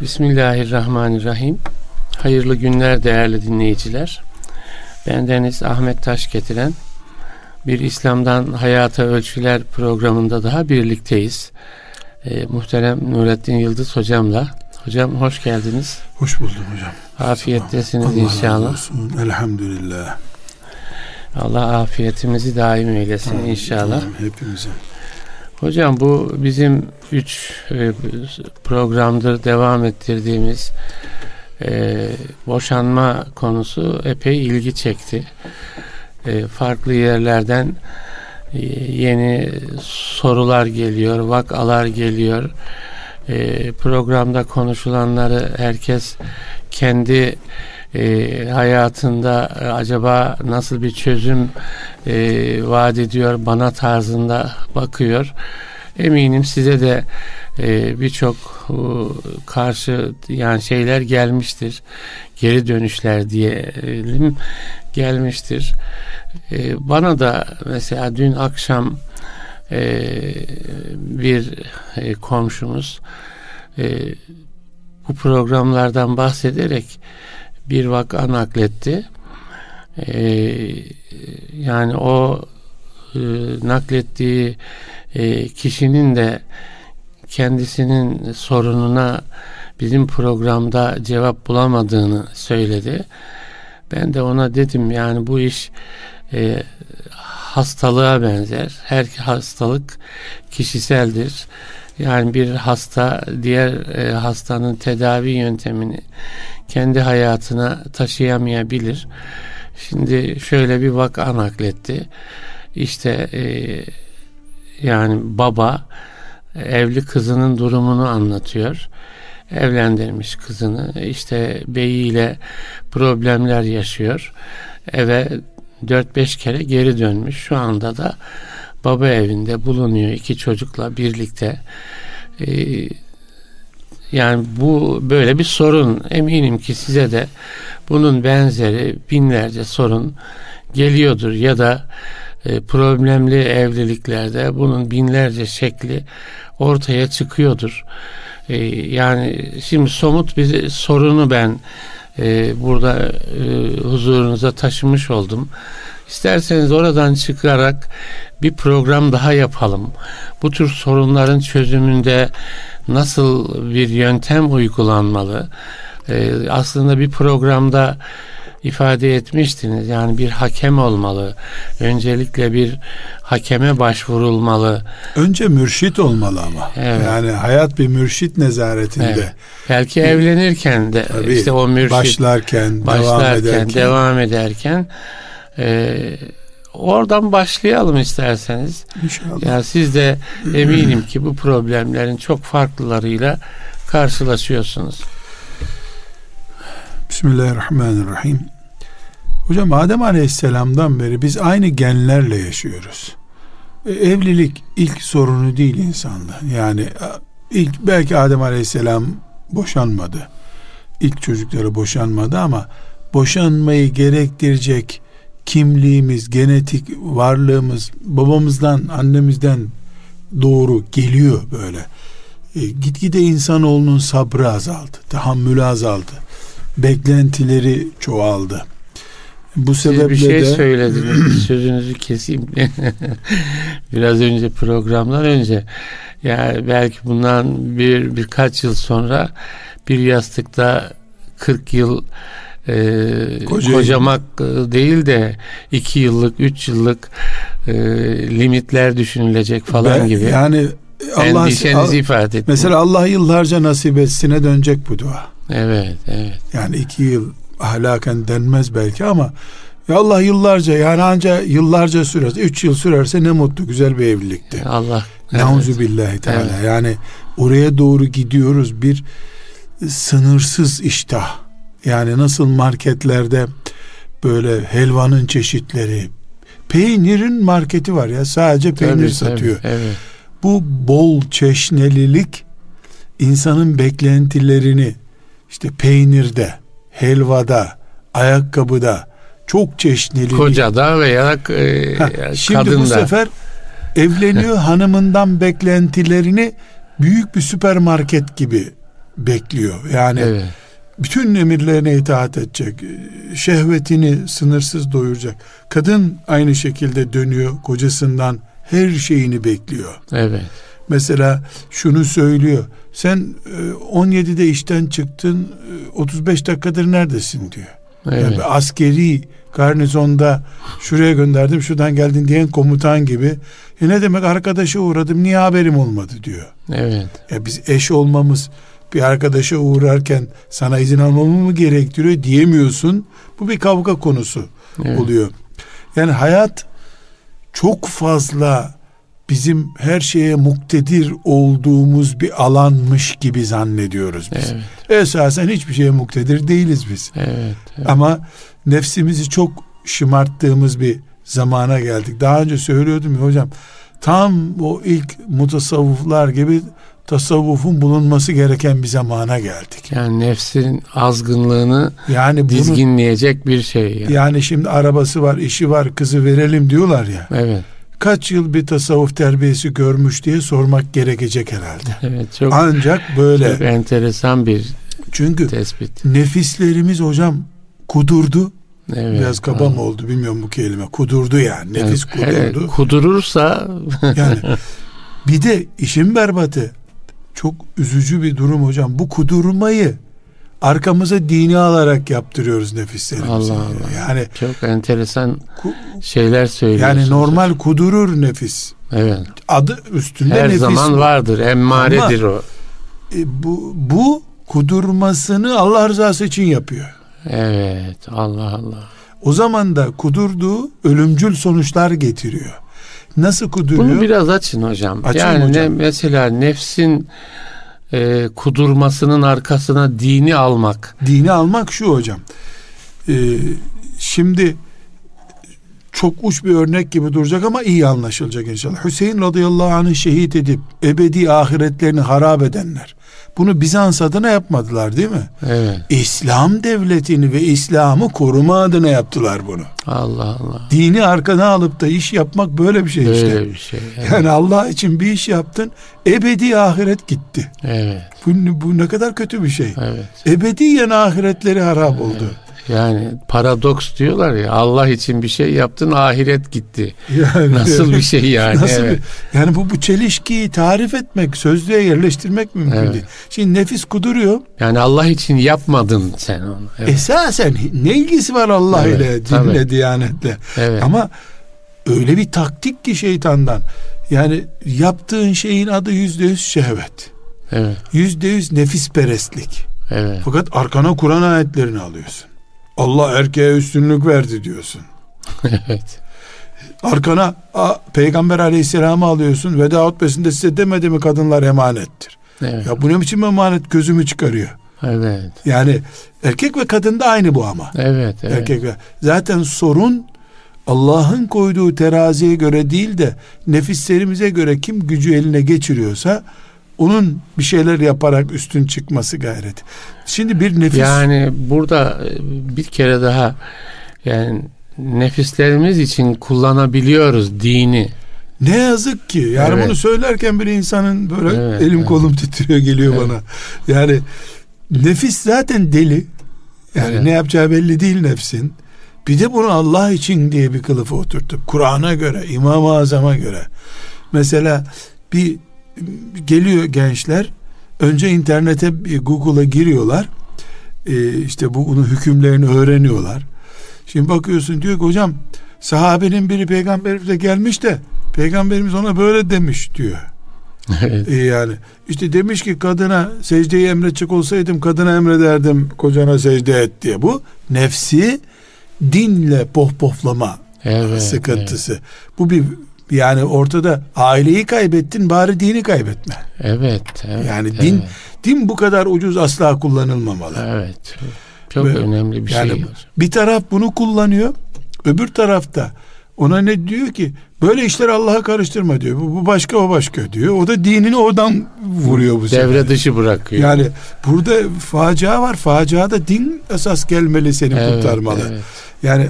Bismillahirrahmanirrahim. Hayırlı günler değerli dinleyiciler. Bendeniz Ahmet Taş getiren bir İslam'dan Hayata Ölçüler programında daha birlikteyiz. Ee, muhterem Nurettin Yıldız hocamla. Hocam hoş geldiniz. Hoş buldum hocam. Afiyettesiniz Allah inşallah. Olsun. Elhamdülillah. Allah afiyetimizi daim eylesin Amin. inşallah. Amin. Hepimize. Hocam bu bizim üç e, programdır devam ettirdiğimiz e, boşanma konusu epey ilgi çekti. E, farklı yerlerden yeni sorular geliyor, vakalar geliyor. Programda konuşulanları herkes kendi e, hayatında acaba nasıl bir çözüm e, vaat ediyor bana tarzında bakıyor. Eminim size de e, birçok e, karşı yani şeyler gelmiştir. Geri dönüşler diyelim gelmiştir. E, bana da mesela dün akşam e, bir e, komşumuz e, bu programlardan bahsederek bir vaka nakletti. Ee, yani o e, naklettiği e, kişinin de kendisinin sorununa bizim programda cevap bulamadığını söyledi. Ben de ona dedim yani bu iş e, hastalığa benzer. Her hastalık kişiseldir. Yani bir hasta diğer e, hastanın tedavi yöntemini kendi hayatına taşıyamayabilir. Şimdi şöyle bir vaka nakletti. İşte e, yani baba evli kızının durumunu anlatıyor. Evlendirmiş kızını. İşte beyiyle problemler yaşıyor. Eve 4-5 kere geri dönmüş. Şu anda da baba evinde bulunuyor iki çocukla birlikte. Ee, yani bu böyle bir sorun. Eminim ki size de bunun benzeri binlerce sorun geliyordur ya da e, problemli evliliklerde bunun binlerce şekli ortaya çıkıyordur. E, yani şimdi somut bir sorunu ben e, burada e, huzurunuza taşımış oldum. İsterseniz oradan çıkarak bir program daha yapalım. Bu tür sorunların çözümünde nasıl bir yöntem uygulanmalı? Ee, aslında bir programda ifade etmiştiniz. Yani bir hakem olmalı. Öncelikle bir hakeme başvurulmalı. Önce mürşit olmalı ama. Evet. Yani hayat bir mürşit nezaretinde. Evet. Belki evlenirken de Tabii, işte o mürşit başlarken, başlarken devam ederken, devam ederken e, oradan başlayalım isterseniz. İnşallah. Yani siz de eminim ki bu problemlerin çok farklılarıyla karşılaşıyorsunuz. Bismillahirrahmanirrahim. Hocam Adem Aleyhisselam'dan beri biz aynı genlerle yaşıyoruz. E, evlilik ilk sorunu değil insanda. Yani ilk belki Adem Aleyhisselam boşanmadı. İlk çocukları boşanmadı ama boşanmayı gerektirecek kimliğimiz, genetik varlığımız babamızdan, annemizden doğru geliyor böyle. E, gitgide insanoğlunun sabrı azaldı, tahammülü azaldı. Beklentileri çoğaldı. Bu Siz sebeple bir şey de söylediniz. Sözünüzü keseyim. Biraz önce programlar önce yani belki bundan bir birkaç yıl sonra bir yastıkta 40 yıl e, kocamak değil de iki yıllık, üç yıllık e, limitler düşünülecek falan ben, gibi. Yani Allah endişenizi ifade ettim. Mesela Allah yıllarca nasip etsine dönecek bu dua. Evet, evet. Yani iki yıl ahlaken denmez belki ama ya Allah yıllarca yani anca yıllarca sürerse, üç yıl sürerse ne mutlu güzel bir evlilikti. Allah. Nauzu evet. billahi teala. Evet. Yani oraya doğru gidiyoruz bir sınırsız iştah yani nasıl marketlerde böyle helvanın çeşitleri, peynirin marketi var ya sadece peynir tabii, satıyor. Tabii, evet. Bu bol çeşnelilik insanın beklentilerini işte peynirde, helvada, ayakkabıda çok çeşneli. Kocada veya e, ha, Şimdi kadında. bu sefer evleniyor hanımından beklentilerini büyük bir süpermarket gibi bekliyor. Yani evet. Bütün emirlerine itaat edecek. Şehvetini sınırsız doyuracak. Kadın aynı şekilde dönüyor kocasından her şeyini bekliyor. Evet. Mesela şunu söylüyor. Sen 17'de e, işten çıktın 35 e, dakikadır neredesin diyor. Evet. Yani askeri garnizonda şuraya gönderdim şuradan geldin diyen komutan gibi. E ne demek arkadaşa uğradım niye haberim olmadı diyor. Evet. Ya biz eş olmamız bir arkadaşa uğrarken sana izin almamı mı gerektiriyor diyemiyorsun. Bu bir kavga konusu evet. oluyor. Yani hayat çok fazla bizim her şeye muktedir olduğumuz bir alanmış gibi zannediyoruz biz. Evet. Esasen hiçbir şeye muktedir değiliz biz. Evet, evet. Ama nefsimizi çok şımarttığımız bir zamana geldik. Daha önce söylüyordum ya hocam tam o ilk mutasavvuflar gibi tasavvufun bulunması gereken bir zamana geldik. Yani nefsin azgınlığını yani bunu, dizginleyecek bir şey. Yani. yani şimdi arabası var, işi var, kızı verelim diyorlar ya. Evet. Kaç yıl bir tasavvuf terbiyesi görmüş diye sormak gerekecek herhalde. Evet çok. Ancak böyle. Çok enteresan bir çünkü tespit. nefislerimiz hocam kudurdu. Evet, Biraz kaba tamam. mı oldu bilmiyorum bu kelime. Kudurdu yani. Nefis yani, kudurdu. kudurursa yani bir de işin berbatı çok üzücü bir durum hocam. Bu kudurmayı arkamıza dini alarak yaptırıyoruz nefislerimize. Allah Allah. Yani çok enteresan şeyler söylüyorsunuz. Yani normal kudurur nefis. Evet. Adı üstünde Her nefis. Her zaman vardır. Emmaredir Ama, o. E, bu bu kudurmasını Allah rızası için yapıyor. Evet. Allah Allah. O zaman da kudurduğu ölümcül sonuçlar getiriyor. Nasıl kuduruyor? Bunu biraz açın hocam. Açın yani hocam. Ne, mesela nefsin e, kudurmasının arkasına dini almak. Dini almak şu hocam. E, şimdi çok uç bir örnek gibi duracak ama iyi anlaşılacak inşallah. Hüseyin radıyallahu anh'ı şehit edip ebedi ahiretlerini harap edenler. Bunu Bizans adına yapmadılar değil mi? Evet. İslam devletini ve İslam'ı koruma adına yaptılar bunu. Allah Allah. Dini arkana alıp da iş yapmak böyle bir şey böyle işte. Böyle bir şey. Evet. Yani Allah için bir iş yaptın, ebedi ahiret gitti. Evet. Bu, bu ne kadar kötü bir şey. Evet. Ebediyen ahiretleri harap evet. oldu. Yani paradoks diyorlar ya Allah için bir şey yaptın ahiret gitti. Yani, Nasıl bir şey yani? Nasıl evet. bir, yani bu bu çelişkiyi tarif etmek, sözlüğe yerleştirmek mümkün evet. değil. Şimdi nefis kuduruyor. Yani Allah için yapmadın sen onu. Evet. Esasen ne ilgisi var Allah evet, ile, dinle, tabii. diyanetle. Evet. Ama öyle bir taktik ki şeytandan. Yani yaptığın şeyin adı yüzde yüz şehvet. Yüzde yüz nefis perestlik. Evet. Fakat arkana Kur'an ayetlerini alıyorsun. Allah erkeğe üstünlük verdi diyorsun. evet. Arkana a, Peygamber aleyhisselamı alıyorsun. Veda hutbesinde size demedi mi kadınlar emanettir. Evet. Ya bu ne biçim emanet gözümü çıkarıyor. Evet. Yani erkek ve kadın da aynı bu ama. Evet, evet. Erkek ve zaten sorun Allah'ın koyduğu teraziye göre değil de nefislerimize göre kim gücü eline geçiriyorsa onun bir şeyler yaparak üstün çıkması gayreti. Şimdi bir nefis yani burada e, bir kere daha yani nefislerimiz için kullanabiliyoruz dini. Ne yazık ki. Yani evet. bunu söylerken bir insanın böyle evet, elim evet. kolum titriyor geliyor evet. bana. Yani nefis zaten deli. Yani evet. ne yapacağı belli değil nefsin. Bir de bunu Allah için diye bir kılıfa oturtup Kur'an'a göre, İmam-ı Azam'a göre. Mesela bir geliyor gençler. Önce internete Google'a giriyorlar. E, işte bu bunun hükümlerini öğreniyorlar. Şimdi bakıyorsun diyor ki hocam sahabenin biri peygamberimize gelmiş de peygamberimiz ona böyle demiş diyor. Evet. e, yani işte demiş ki kadına secdeyi emredecek olsaydım kadına emrederdim kocana secde et diye. Bu nefsi dinle pohpohlama evet, sıkıntısı. Evet. bu bir yani ortada aileyi kaybettin bari dini kaybetme. Evet. evet yani din evet. din bu kadar ucuz asla kullanılmamalı. Evet. Çok Ve, önemli bir yani şey. Bir taraf bunu kullanıyor. Öbür tarafta ona ne diyor ki böyle işler Allah'a karıştırma diyor. Bu, bu başka o başka diyor. O da dinini oradan vuruyor bu Devre sefer. dışı bırakıyor. Yani burada facia var. Faciada din esas gelmeli seni evet, kurtarmalı. Evet. Yani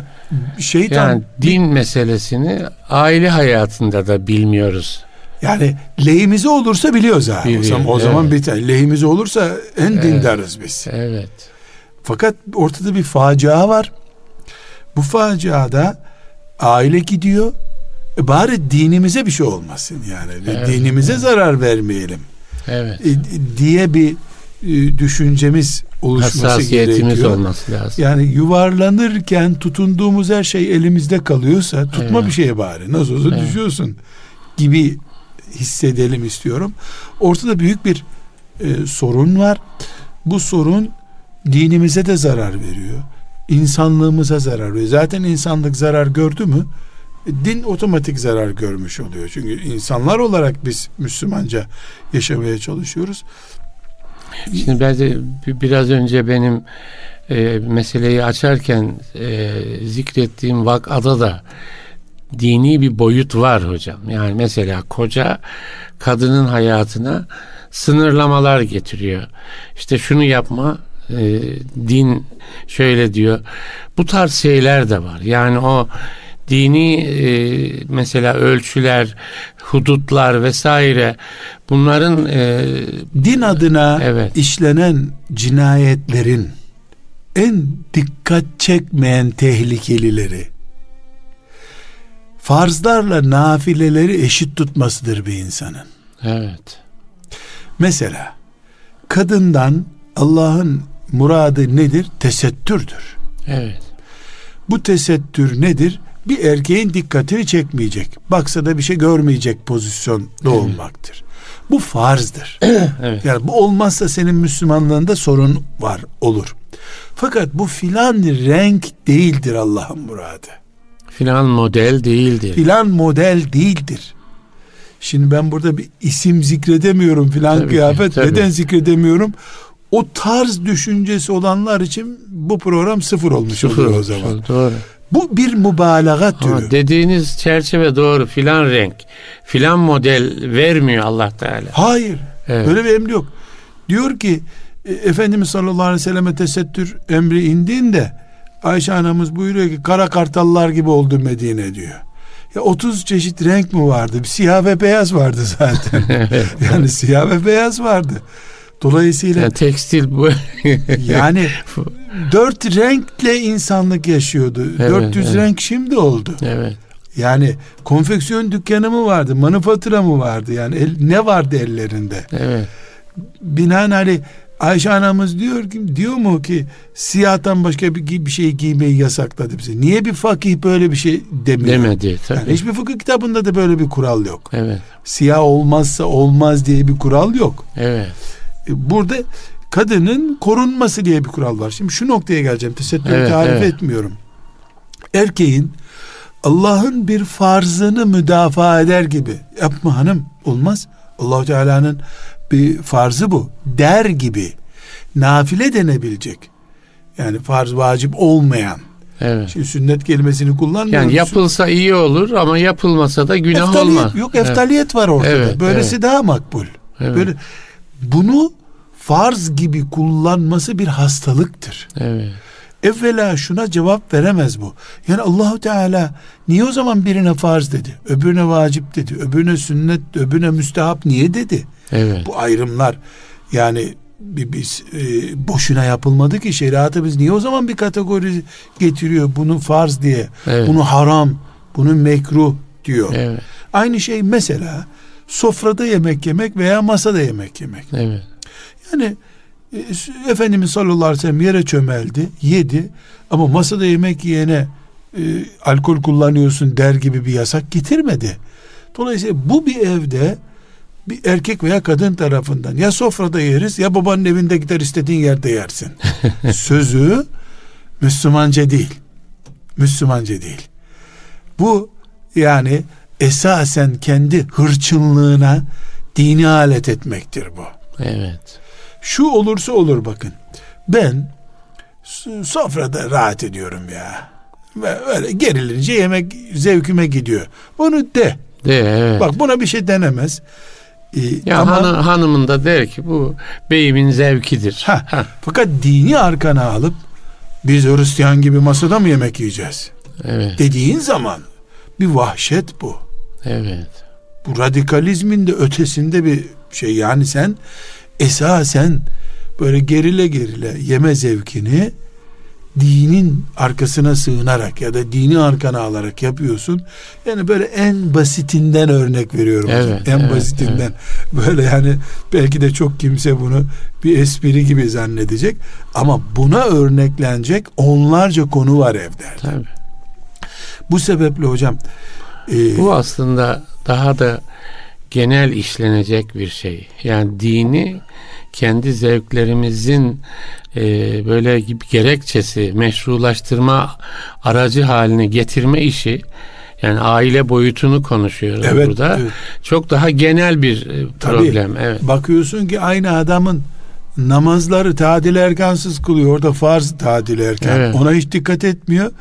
şeytan yani din meselesini aile hayatında da bilmiyoruz. Yani lehimize olursa biliyoruz ha. Biliyor, o zaman, o zaman evet. biter. Lehimize olursa en evet. dindarız biz. Evet. Fakat ortada bir facia var. Bu faciada aile gidiyor. E bari dinimize bir şey olmasın yani. Evet, dinimize evet. zarar vermeyelim. Evet. E, diye bir e, düşüncemiz oluşması gerekiyor. olması lazım. Yani yuvarlanırken tutunduğumuz her şey elimizde kalıyorsa tutma evet. bir şeye bari. Nasıl olsa evet. düşüyorsun gibi hissedelim istiyorum. Ortada büyük bir e, sorun var. Bu sorun dinimize de zarar veriyor. İnsanlığımıza zarar veriyor. Zaten insanlık zarar gördü mü din otomatik zarar görmüş oluyor. Çünkü insanlar olarak biz Müslümanca yaşamaya çalışıyoruz. Şimdi ben de biraz önce benim e, meseleyi açarken e, zikrettiğim vakada da dini bir boyut var hocam. Yani mesela koca kadının hayatına sınırlamalar getiriyor. İşte şunu yapma e, din şöyle diyor. Bu tarz şeyler de var. Yani o dini e, mesela ölçüler, hudutlar vesaire bunların e, din adına evet. işlenen cinayetlerin en dikkat çekmeyen tehlikelileri farzlarla nafileleri eşit tutmasıdır bir insanın. Evet. Mesela kadından Allah'ın muradı nedir? Tesettürdür. Evet. Bu tesettür nedir? Bir erkeğin dikkatini çekmeyecek. Baksa da bir şey görmeyecek pozisyonda olmaktır. Bu farzdır. evet. Yani bu olmazsa senin Müslümanlığında sorun var olur. Fakat bu filan renk değildir Allah'ın muradı. Filan model değildir. Filan model değildir. Şimdi ben burada bir isim zikredemiyorum filan tabii kıyafet. Ki, Neden zikredemiyorum? O tarz düşüncesi olanlar için bu program sıfır olmuş sıfır oluyor o zaman. Doğru. Bu bir mübalağa türü. Ama dediğiniz çerçeve doğru filan renk, filan model vermiyor Allah Teala. Hayır. Evet. Böyle bir emri yok. Diyor ki e, Efendimiz sallallahu aleyhi ve selleme tesettür emri indiğinde Ayşe anamız buyuruyor ki kara kartallar gibi oldu Medine diyor. Ya 30 çeşit renk mi vardı? Bir siyah ve beyaz vardı zaten. yani siyah ve beyaz vardı. Dolayısıyla yani tekstil bu. yani dört renkle insanlık yaşıyordu. Evet, 400 evet. renk şimdi oldu. Evet. Yani konfeksiyon dükkanı mı vardı? Manifatura mı vardı? Yani el, ne vardı ellerinde? Evet. Binaenaleyh Ayşe anamız diyor ki diyor mu ki siyahtan başka bir, bir şey giymeyi yasakladı bize. Niye bir fakih böyle bir şey demiyor? Demedi tabii. Yani hiçbir fıkıh kitabında da böyle bir kural yok. Evet. Siyah olmazsa olmaz diye bir kural yok. Evet. E, burada kadının korunması diye bir kural var. Şimdi şu noktaya geleceğim. Tesettürü evet, tarif evet. etmiyorum. Erkeğin Allah'ın bir farzını müdafaa eder gibi yapma hanım olmaz. Allahu Teala'nın bir farzı bu der gibi nafile denebilecek. Yani farz vacip olmayan. Evet. Şimdi sünnet kelimesini kullanmıyoruz. Yani yapılsa iyi olur ama yapılmasa da günah eftaliyet, olmaz. Yok eftaliyet evet. var ortada. Evet, Böylesi evet. daha makbul. Evet. Böyle bunu farz gibi kullanması bir hastalıktır. Evet. Evvela şuna cevap veremez bu. Yani Allahu Teala niye o zaman birine farz dedi, öbürüne vacip dedi, öbürüne sünnet, öbürüne müstehap niye dedi? Evet. Bu ayrımlar yani biz e, boşuna yapılmadı ki şeriatı biz niye o zaman bir kategori getiriyor bunu farz diye, evet. bunu haram, bunu mekruh diyor. Evet. Aynı şey mesela sofrada yemek yemek veya masada yemek yemek. Evet. Yani e, Efendimiz sallallahu aleyhi ve sellem yere çömeldi, yedi ama masada yemek yiyene e, alkol kullanıyorsun der gibi bir yasak getirmedi. Dolayısıyla bu bir evde bir erkek veya kadın tarafından ya sofrada yeriz ya babanın evinde gider istediğin yerde yersin. Sözü Müslümanca değil. Müslümanca değil. Bu yani esasen kendi hırçınlığına dini alet etmektir bu. Evet. Şu olursa olur bakın. Ben sofrada rahat ediyorum ya. Ve öyle gerilince yemek zevkime gidiyor. Bunu de. De evet. Bak buna bir şey denemez. Ee, ya ama, hanı, hanımın da der ki bu beyimin zevkidir. Ha, ha. Fakat dini arkana alıp biz Hristiyan gibi masada mı yemek yiyeceğiz? Evet. Dediğin zaman bir vahşet bu. Evet. Bu radikalizmin de ötesinde bir şey. Yani sen esasen böyle gerile gerile yeme zevkini dinin arkasına sığınarak ya da dini arkana alarak yapıyorsun. Yani böyle en basitinden örnek veriyorum evet, hocam. En evet, basitinden. Evet. Böyle yani belki de çok kimse bunu bir espri gibi zannedecek ama buna örneklenecek onlarca konu var evde. Tabii. Bu sebeple hocam e, bu aslında daha da genel işlenecek bir şey. Yani dini kendi zevklerimizin e, böyle gerekçesi, meşrulaştırma aracı haline getirme işi yani aile boyutunu konuşuyoruz evet, burada. Evet. Çok daha genel bir e, problem. Tabii, evet. Bakıyorsun ki aynı adamın namazları tadil erkansız kılıyor. Orada farz tadil erken. Evet. Ona hiç dikkat etmiyor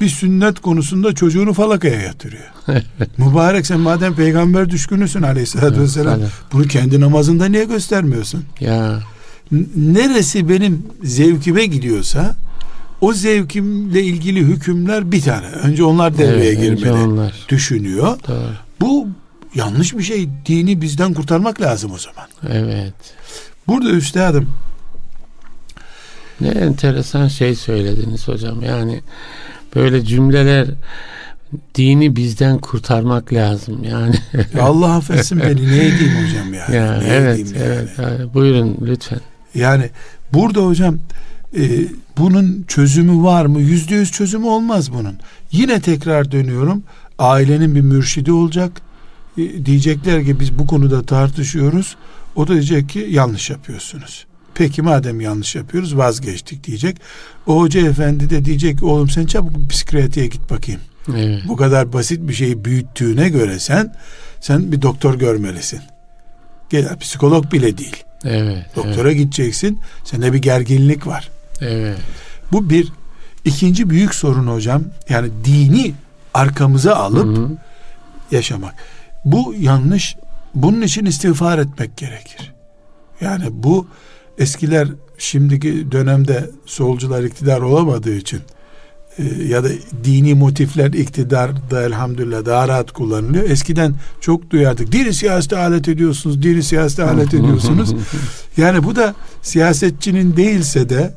bir sünnet konusunda çocuğunu falakaya yatırıyor. Mübarek sen madem peygamber düşkünüsün aleyhissalatü evet, vesselam evet. bunu kendi namazında niye göstermiyorsun? Ya. Neresi benim zevkime gidiyorsa o zevkimle ilgili hükümler bir tane. Önce onlar devreye evet, girmeli. Onlar. Düşünüyor. Doğru. Bu yanlış bir şey. Dini bizden kurtarmak lazım o zaman. Evet. Burada üstadım ne enteresan şey söylediniz hocam. Yani böyle cümleler dini bizden kurtarmak lazım yani. Ya Allah affetsin beni ne edeyim hocam yani. Ya, ne evet yani? evet yani. buyurun lütfen. Yani burada hocam e, bunun çözümü var mı? Yüzde yüz çözümü olmaz bunun. Yine tekrar dönüyorum. Ailenin bir mürşidi olacak. E, diyecekler ki biz bu konuda tartışıyoruz. O da diyecek ki yanlış yapıyorsunuz. Peki madem yanlış yapıyoruz vazgeçtik diyecek. O hoca efendi de diyecek oğlum sen çabuk psikiyatriye git bakayım. Evet. Bu kadar basit bir şeyi büyüttüğüne göre sen sen bir doktor görmelisin. Gel psikolog bile değil. Evet. Doktora evet. gideceksin. Sende bir gerginlik var. Evet. Bu bir ikinci büyük sorun hocam. Yani dini arkamıza alıp Hı-hı. yaşamak. Bu yanlış. Bunun için istiğfar etmek gerekir. Yani bu eskiler şimdiki dönemde solcular iktidar olamadığı için e, ya da dini motifler iktidarda elhamdülillah daha rahat kullanılıyor. Eskiden çok duyardık. Dini siyasete alet ediyorsunuz, dini siyasete alet ediyorsunuz. yani bu da siyasetçinin değilse de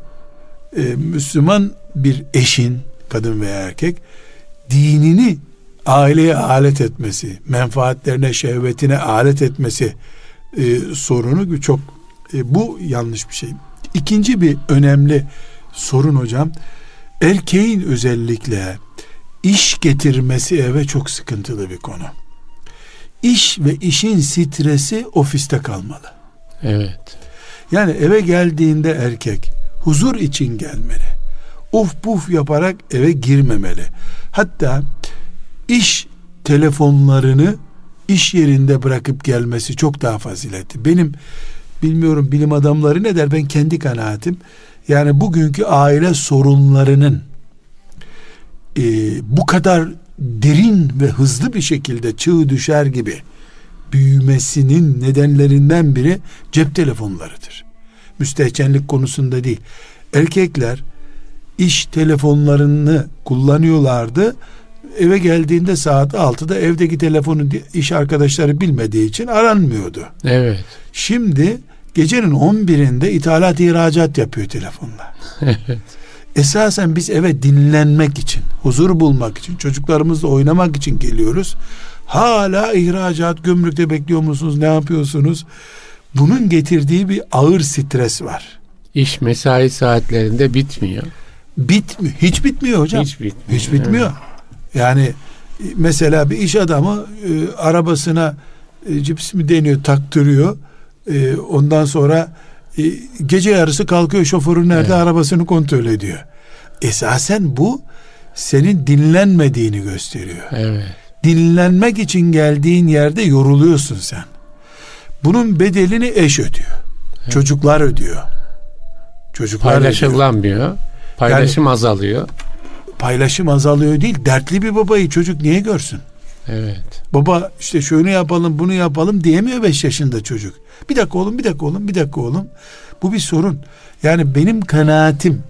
e, Müslüman bir eşin, kadın veya erkek dinini aileye alet etmesi, menfaatlerine, şehvetine alet etmesi e, sorunu çok e, bu yanlış bir şey. İkinci bir önemli sorun hocam erkeğin özellikle iş getirmesi eve çok sıkıntılı bir konu. İş ve işin stresi ofiste kalmalı. Evet. Yani eve geldiğinde erkek huzur için gelmeli. Uf puf yaparak eve girmemeli. Hatta iş telefonlarını iş yerinde bırakıp gelmesi çok daha faziletli. Benim bilmiyorum bilim adamları ne der ben kendi kanaatim. Yani bugünkü aile sorunlarının e, bu kadar derin ve hızlı bir şekilde çığ düşer gibi büyümesinin nedenlerinden biri cep telefonlarıdır. Müstehcenlik konusunda değil. Erkekler iş telefonlarını kullanıyorlardı. Eve geldiğinde saat 6'da evdeki telefonu iş arkadaşları bilmediği için aranmıyordu. Evet. Şimdi gecenin 11'inde ithalat ihracat yapıyor telefonla. evet. Esasen biz eve dinlenmek için, huzur bulmak için, çocuklarımızla oynamak için geliyoruz. Hala ihracat, gümrükte bekliyor musunuz, ne yapıyorsunuz? Bunun getirdiği bir ağır stres var. İş mesai saatlerinde bitmiyor. Bitmiyor. Hiç bitmiyor hocam. Hiç bitmiyor. Hiç bitmiyor. Evet. Yani mesela bir iş adamı e, arabasına e, cips mi deniyor taktırıyor e, ondan sonra e, gece yarısı kalkıyor şoförün nerede evet. arabasını kontrol ediyor. Esasen bu senin dinlenmediğini gösteriyor. Evet. Dinlenmek için geldiğin yerde yoruluyorsun sen. Bunun bedelini eş ödüyor. Evet. Çocuklar ödüyor. Çocuklar Paylaşılamıyor. Ödüyor. Paylaşım yani, azalıyor. Paylaşım azalıyor değil. Dertli bir babayı çocuk niye görsün? Evet. Baba işte şöyle yapalım bunu yapalım diyemiyor beş yaşında çocuk. Bir dakika oğlum bir dakika oğlum bir dakika oğlum. Bu bir sorun. Yani benim kanaatim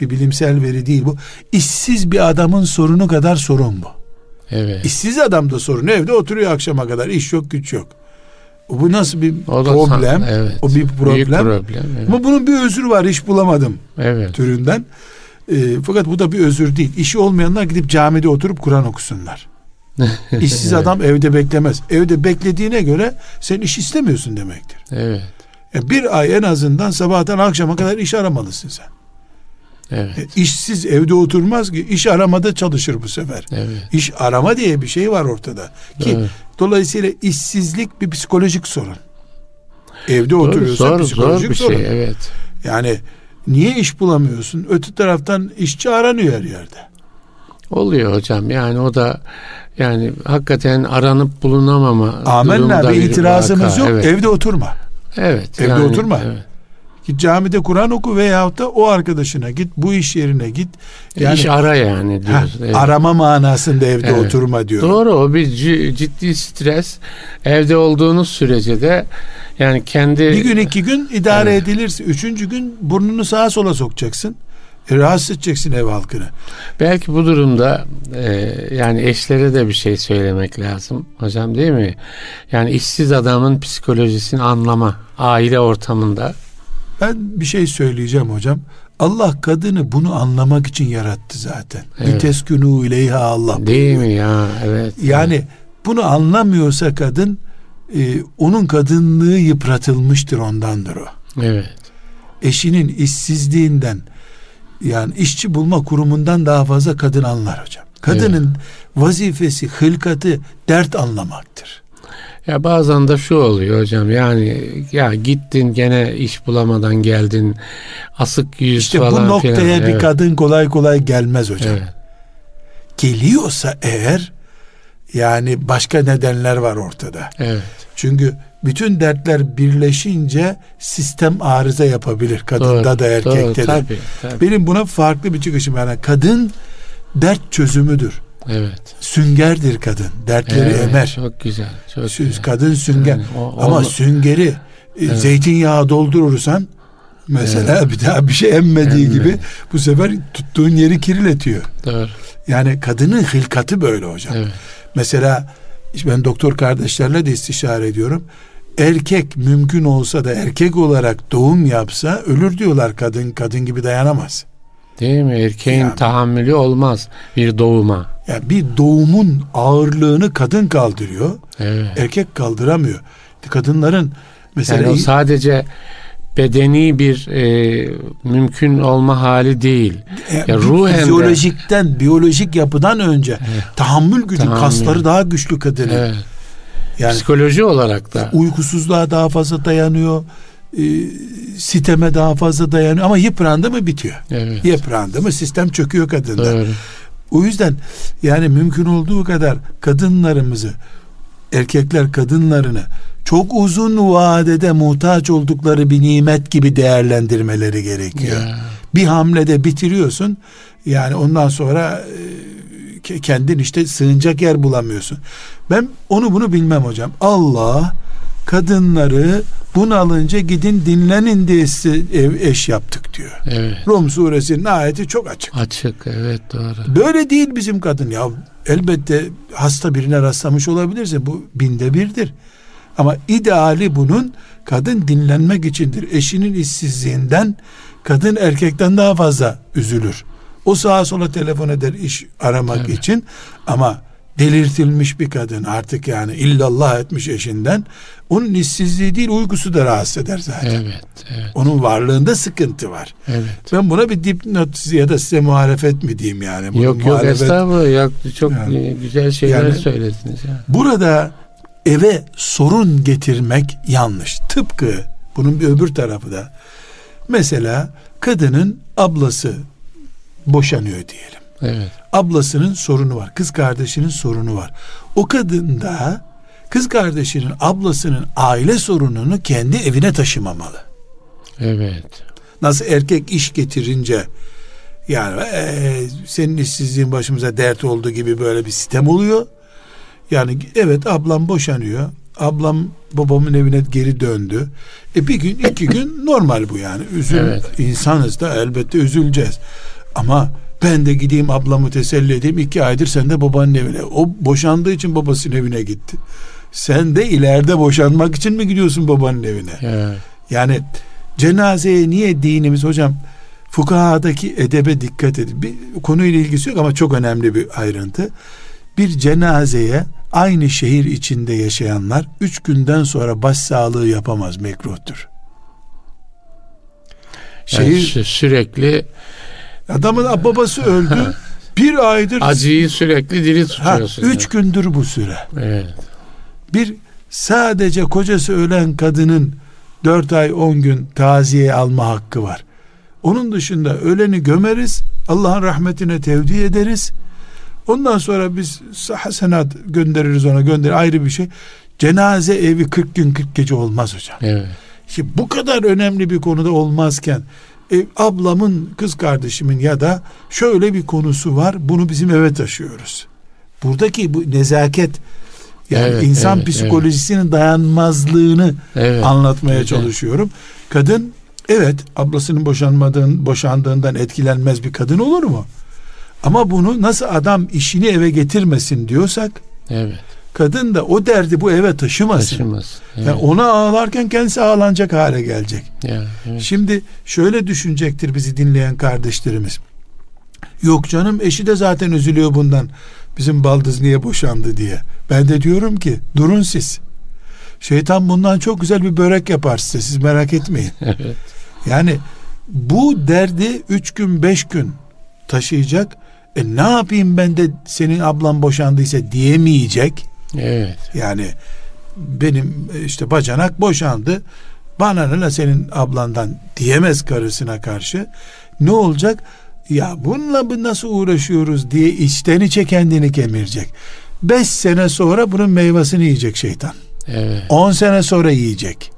bir bilimsel veri değil bu. İşsiz bir adamın sorunu kadar sorun bu. Evet. İşsiz adam da sorun. Evde oturuyor akşama kadar. iş yok, güç yok. Bu nasıl bir o problem? evet. O bir problem. Büyük problem evet. Ama bunun bir özür var. iş bulamadım. Evet. Türünden. E, fakat bu da bir özür değil. İşi olmayanlar gidip camide oturup Kur'an okusunlar. İşsiz evet. adam evde beklemez. Evde beklediğine göre sen iş istemiyorsun demektir. Evet. Yani e, bir ay en azından sabahtan akşama kadar iş aramalısın sen. Evet. E, işsiz evde oturmaz ki iş aramada çalışır bu sefer. Evet. İş arama diye bir şey var ortada. Ki evet. dolayısıyla işsizlik bir psikolojik sorun. Evde Doğru, oturuyorsa zor, psikolojik zor bir sorun. Şey, evet. Yani niye iş bulamıyorsun? Öte taraftan işçi aranıyor her yerde. Oluyor hocam. Yani o da yani hakikaten aranıp bulunamama Amenna bir itirazımız vaka. yok. Evet. Evde oturma. Evet. Evde yani, oturma. Evet. Git camide Kur'an oku veyahut da o arkadaşına git, bu iş yerine git. Yani, İş ara yani diyoruz. evet. Arama manasında evde evet. oturma diyor. Doğru o bir ciddi stres. Evde olduğunuz sürece de yani kendi... Bir gün iki gün idare evet. edilirse üçüncü gün burnunu sağa sola sokacaksın. E, rahatsız edeceksin ev halkını. Belki bu durumda e, yani eşlere de bir şey söylemek lazım hocam değil mi? Yani işsiz adamın psikolojisini anlama aile ortamında. Ben bir şey söyleyeceğim hocam. Allah kadını bunu anlamak için yarattı zaten. Evet. Liteskünü ileyha Allah. Değil mi ya? Evet. Yani evet. bunu anlamıyorsa kadın e, onun kadınlığı yıpratılmıştır ondandır o. Evet. Eşinin işsizliğinden yani işçi bulma kurumundan daha fazla kadın anlar hocam. Kadının evet. vazifesi, hılkatı dert anlamaktır. Ya bazen de şu oluyor hocam yani ya gittin gene iş bulamadan geldin asık yüz işte falan bu noktaya falan. bir evet. kadın kolay kolay gelmez hocam. Evet. Geliyorsa eğer yani başka nedenler var ortada. Evet. Çünkü bütün dertler birleşince sistem arıza yapabilir kadında doğru, da erkekte doğru, de. Tabii, tabii. Benim buna farklı bir çıkışım yani kadın dert çözümüdür. Evet. Süngerdir kadın. Dertleri evet, emer. Çok güzel. Çok Süz, güzel. Kadın sünger. Yani, o, Ama o, süngeri e, evet. zeytinyağı doldurursan mesela evet. bir daha bir şey emmediği Emme. gibi bu sefer tuttuğun yeri kirletiyor. Doğru. Yani kadının hilkatı böyle hocam. Evet. Mesela ben doktor kardeşlerle de istişare ediyorum. Erkek mümkün olsa da erkek olarak doğum yapsa ölür diyorlar kadın kadın gibi dayanamaz. Değil mi? Erkeğin yani, tahammülü olmaz bir doğuma. Yani bir doğumun ağırlığını kadın kaldırıyor. Evet. Erkek kaldıramıyor. Kadınların mesela yani o sadece bedeni bir e, mümkün olma hali değil. E, ya ruhen fizyolojikten, de, biyolojik yapıdan önce evet. tahammül gücü, tahammül. kasları daha güçlü kadının. Evet. Yani psikoloji olarak da uykusuzluğa daha fazla dayanıyor. E, siteme daha fazla dayanıyor ama yıprandı mı bitiyor. Evet. Yıprandı mı sistem çöküyor kadında. Doğru. O yüzden yani mümkün olduğu kadar kadınlarımızı erkekler kadınlarını çok uzun vadede muhtaç oldukları bir nimet gibi değerlendirmeleri gerekiyor. Ya. Bir hamlede bitiriyorsun. Yani ondan sonra e, kendin işte sığınacak yer bulamıyorsun. Ben onu bunu bilmem hocam. Allah kadınları bunalınca gidin dinlenin diye size ev eş yaptık diyor. Evet. Rum suresinin ayeti çok açık. Açık evet doğru. Böyle değil bizim kadın ya. Elbette hasta birine rastlamış olabilirse bu binde birdir. Ama ideali bunun kadın dinlenmek içindir. Eşinin işsizliğinden kadın erkekten daha fazla üzülür. O sağa sola telefon eder iş aramak evet. için ama delirtilmiş bir kadın artık yani illallah etmiş eşinden onun işsizliği değil uykusu da rahatsız eder zaten. Evet, evet. Onun varlığında sıkıntı var. Evet. Ben buna bir dipnot ya da size muhalefet mi diyeyim yani? Bunu yok yok estağfurullah yok, çok yani, güzel şeyler yani, söylediniz. Yani. Burada eve sorun getirmek yanlış. Tıpkı bunun bir öbür tarafı da mesela kadının ablası boşanıyor diyelim. Evet. Ablasının sorunu var. Kız kardeşinin sorunu var. O kadın da kız kardeşinin ablasının aile sorununu kendi evine taşımamalı. Evet. Nasıl erkek iş getirince yani e, senin işsizliğin başımıza dert olduğu gibi böyle bir sistem oluyor. Yani evet ablam boşanıyor. Ablam babamın evine geri döndü. E bir gün iki gün normal bu yani. Üzül evet. insanız da elbette üzüleceğiz. Ama Ben de gideyim ablamı teselli edeyim. iki aydır sen de babanın evine. O boşandığı için babasının evine gitti. Sen de ileride boşanmak için mi gidiyorsun babanın evine? Evet. Yani cenazeye niye dinimiz hocam fukahadaki edebe dikkat edin. Bir konuyla ilgisi yok ama çok önemli bir ayrıntı. Bir cenazeye aynı şehir içinde yaşayanlar üç günden sonra başsağlığı yapamaz mekruhtur. Şehir yani sürekli adamın babası öldü. bir aydır acıyı sürekli diri tutuyorsun. Ha, üç gündür bu süre. Evet. Bir sadece kocası ölen kadının dört ay on gün taziye alma hakkı var. Onun dışında öleni gömeriz. Allah'ın rahmetine tevdi ederiz. Ondan sonra biz hasenat göndeririz ona gönder ayrı bir şey. Cenaze evi 40 gün 40 gece olmaz hocam. Evet. Şimdi bu kadar önemli bir konuda olmazken e, ablamın kız kardeşimin ya da şöyle bir konusu var bunu bizim eve taşıyoruz. Buradaki bu nezaket yani evet, insan evet, psikolojisinin evet. dayanmazlığını evet, anlatmaya evet. çalışıyorum. Kadın evet ablasının boşanmadığın boşandığından etkilenmez bir kadın olur mu? Ama bunu nasıl adam işini eve getirmesin diyorsak evet. Kadın da o derdi bu eve taşımasın. Taşımaz. Evet. Yani ona ağlarken kendisi ağlanacak hale gelecek. Ya, evet. Şimdi şöyle düşünecektir bizi dinleyen kardeşlerimiz. Yok canım eşi de zaten üzülüyor bundan. Bizim baldız niye boşandı diye. Ben de diyorum ki durun siz. Şeytan bundan çok güzel bir börek yapar size. Siz merak etmeyin. evet. Yani bu derdi üç gün beş gün taşıyacak. E ne yapayım ben de senin ablan boşandıysa diyemeyecek. Evet. Yani benim işte bacanak boşandı. Bana ne senin ablandan diyemez karısına karşı. Ne olacak? Ya bununla bu nasıl uğraşıyoruz diye içten içe kendini kemirecek. Beş sene sonra bunun meyvasını yiyecek şeytan. Evet. On sene sonra yiyecek.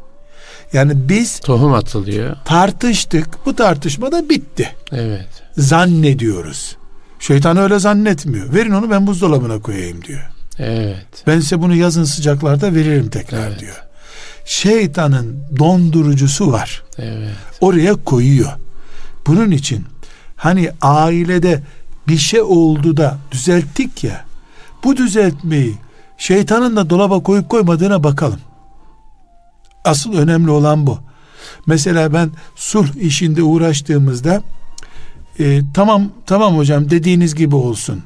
Yani biz tohum atılıyor. Tartıştık. Bu tartışma da bitti. Evet. Zannediyoruz. Şeytan öyle zannetmiyor. Verin onu ben buzdolabına koyayım diyor. Evet. Ben size bunu yazın sıcaklarda veririm tekrar evet. diyor. Şeytanın dondurucusu var. Evet. Oraya koyuyor. Bunun için hani ailede bir şey oldu da düzelttik ya. Bu düzeltmeyi şeytanın da dolaba koyup koymadığına bakalım. Asıl önemli olan bu. Mesela ben sulh işinde uğraştığımızda e, tamam tamam hocam dediğiniz gibi olsun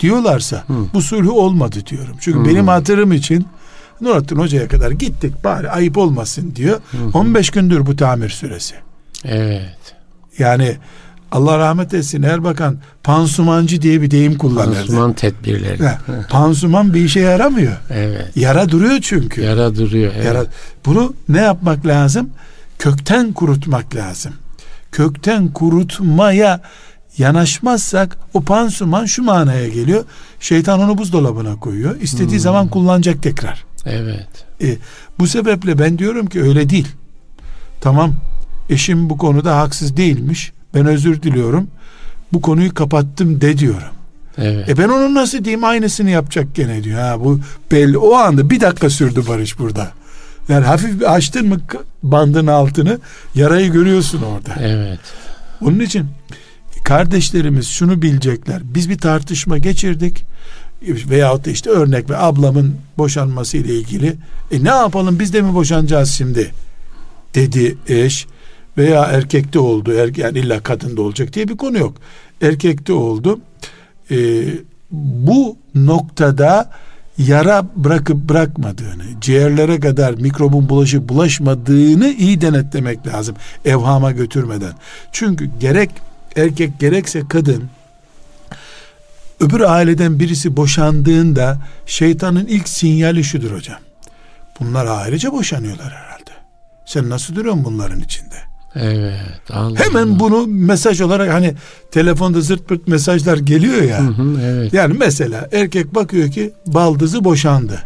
diyorlarsa Hı. bu sulhu olmadı diyorum. Çünkü Hı. benim hatırım için Nurattin Hoca'ya kadar gittik bari ayıp olmasın diyor. Hı. 15 gündür bu tamir süresi. Evet. Yani Allah rahmet etsin Erbakan pansumancı diye bir deyim kullanırdı. Pansuman tedbirleri. Ha, pansuman bir işe yaramıyor. Evet. Yara duruyor çünkü. Yara duruyor. Evet. Yara, bunu ne yapmak lazım? Kökten kurutmak lazım. Kökten kurutmaya yanaşmazsak o pansuman şu manaya geliyor. Şeytan onu buzdolabına koyuyor. İstediği hmm. zaman kullanacak tekrar. Evet. E, bu sebeple ben diyorum ki öyle değil. Tamam eşim bu konuda haksız değilmiş ben özür diliyorum. Bu konuyu kapattım de diyorum. Evet. E ben onun nasıl diyeyim aynısını yapacak gene diyor. Ha bu belli o anda bir dakika sürdü Barış burada. Yani hafif bir açtın mı bandın altını yarayı görüyorsun orada. Evet. Onun için kardeşlerimiz şunu bilecekler. Biz bir tartışma geçirdik veyahut da işte örnek ve ablamın boşanması ile ilgili e ne yapalım biz de mi boşanacağız şimdi dedi eş veya erkekte oldu er, yani illa kadında olacak diye bir konu yok. Erkekte oldu. Ee, bu noktada yara bırakıp bırakmadığını, ciğerlere kadar mikrobun bulaşı bulaşmadığını iyi denetlemek lazım. Evhama götürmeden. Çünkü gerek erkek gerekse kadın öbür aileden birisi boşandığında şeytanın ilk sinyali şudur hocam. Bunlar ailece boşanıyorlar herhalde. Sen nasıl duruyorsun bunların içinde? Evet. Allah Hemen Allah. bunu mesaj olarak hani telefonda zırt pırt mesajlar geliyor ya. Hı hı, evet. Yani mesela erkek bakıyor ki baldızı boşandı.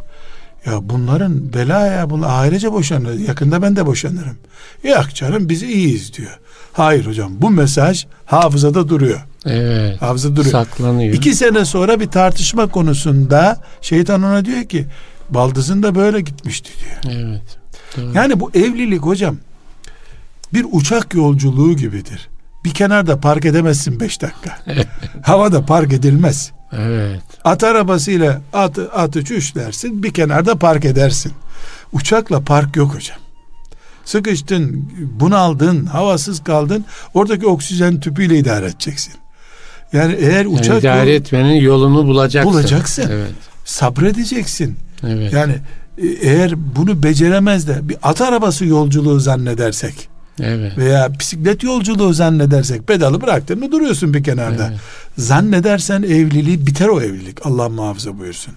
Ya bunların bela ya bunlar ailece boşanır. Yakında ben de boşanırım. Yok canım biz iyiyiz diyor. Hayır hocam bu mesaj hafızada duruyor. Evet. Hafızada duruyor. Saklanıyor. İki sene sonra bir tartışma konusunda şeytan ona diyor ki baldızın da böyle gitmişti diyor. Evet. Doğru. Yani bu evlilik hocam bir uçak yolculuğu gibidir. bir kenarda park edemezsin beş dakika. Havada park edilmez. Evet. At arabasıyla atı, atı çüşlersin bir kenarda park edersin. Uçakla park yok hocam. Sıkıştın, bunaldın, havasız kaldın. Oradaki oksijen tüpüyle idare edeceksin. Yani eğer uçak yani idare yol, etmenin yolunu bulacaksın. Bulacaksın. Evet. Sabredeceksin. Evet. Yani e, eğer bunu beceremez de bir at arabası yolculuğu zannedersek evet. veya bisiklet yolculuğu zannedersek pedalı bıraktın mı duruyorsun bir kenarda. Evet. Zannedersen evliliği biter o evlilik. Allah muhafaza buyursun.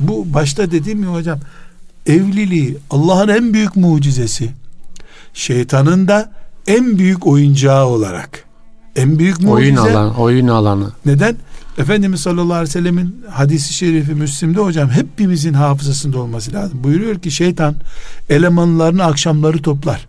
Bu başta dediğim gibi hocam evliliği Allah'ın en büyük mucizesi şeytanın da en büyük oyuncağı olarak en büyük mucize oyun alan oyun alanı. Neden? Efendimiz sallallahu aleyhi ve sellemin hadisi şerifi Müslim'de hocam hepimizin hafızasında olması lazım. Buyuruyor ki şeytan elemanlarını akşamları toplar.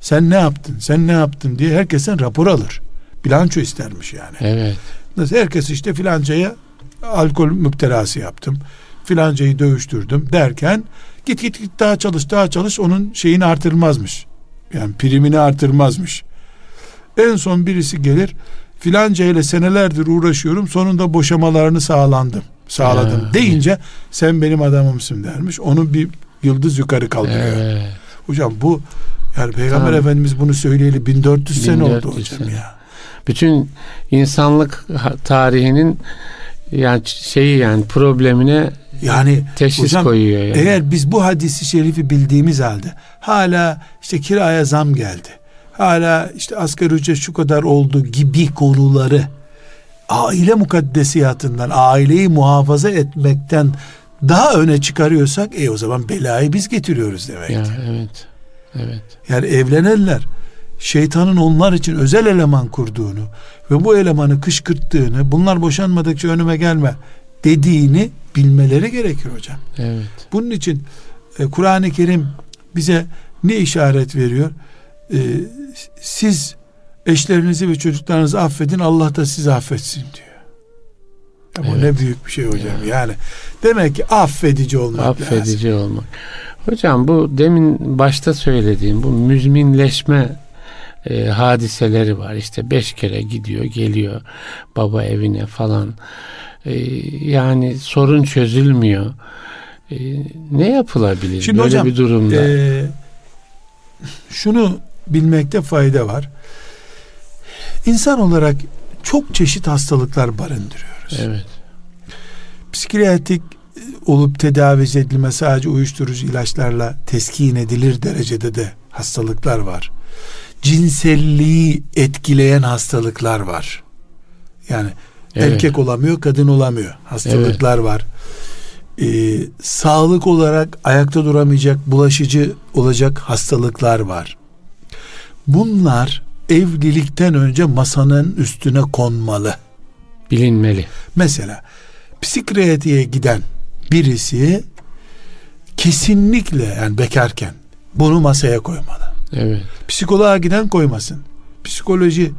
Sen ne yaptın? Sen ne yaptın diye herkesten rapor alır. Bilanço istermiş yani. Evet. Nasıl herkes işte filancaya alkol müptelası yaptım. Filancayı dövüştürdüm derken git git git daha çalış daha çalış onun şeyini artırmazmış. Yani primini artırmazmış. En son birisi gelir filanca ile senelerdir uğraşıyorum sonunda boşamalarını sağlandım sağladım ya. deyince sen benim adamımsın dermiş. Onu bir yıldız yukarı kaldırıyor. Evet. Hocam bu yani Peygamber tamam. Efendimiz bunu söyleyeli 1400, 1400 sene oldu hocam sene. ya. Bütün insanlık tarihinin yani şeyi yani problemine yani teşhis hocam, koyuyor yani. Eğer biz bu hadisi şerifi bildiğimiz halde hala işte kiraya zam geldi hala işte asgari ücret şu kadar oldu gibi konuları aile mukaddesiyatından, aileyi muhafaza etmekten daha öne çıkarıyorsak e o zaman belayı biz getiriyoruz demektir. Ya, evet. Evet. Yani evlenenler şeytanın onlar için özel eleman kurduğunu ve bu elemanı kışkırttığını, bunlar boşanmadıkça önüme gelme dediğini bilmeleri gerekir hocam. Evet. Bunun için e, Kur'an-ı Kerim bize ne işaret veriyor? E, siz eşlerinizi ve çocuklarınızı affedin Allah da sizi affetsin diyor. Ya bu evet. ne büyük bir şey hocam ya. yani. Demek ki affedici olmak affedici lazım. olmak. Hocam bu demin başta söylediğim bu müzminleşme e, hadiseleri var. İşte beş kere gidiyor geliyor baba evine falan. E, yani sorun çözülmüyor. E, ne yapılabilir Şimdi böyle hocam, bir durumda? E, şunu bilmekte fayda var. İnsan olarak çok çeşit hastalıklar barındırıyoruz. Evet. Psikiyatrik olup tedavi edilme sadece uyuşturucu ilaçlarla teskin edilir derecede de hastalıklar var. Cinselliği etkileyen hastalıklar var. Yani evet. erkek olamıyor, kadın olamıyor. Hastalıklar evet. var. Ee, sağlık olarak ayakta duramayacak, bulaşıcı olacak hastalıklar var. Bunlar evlilikten önce masanın üstüne konmalı. Bilinmeli. Mesela psikiyatriye giden birisi kesinlikle yani bekarken bunu masaya koymalı. Evet. Psikoloğa giden koymasın. Psikoloji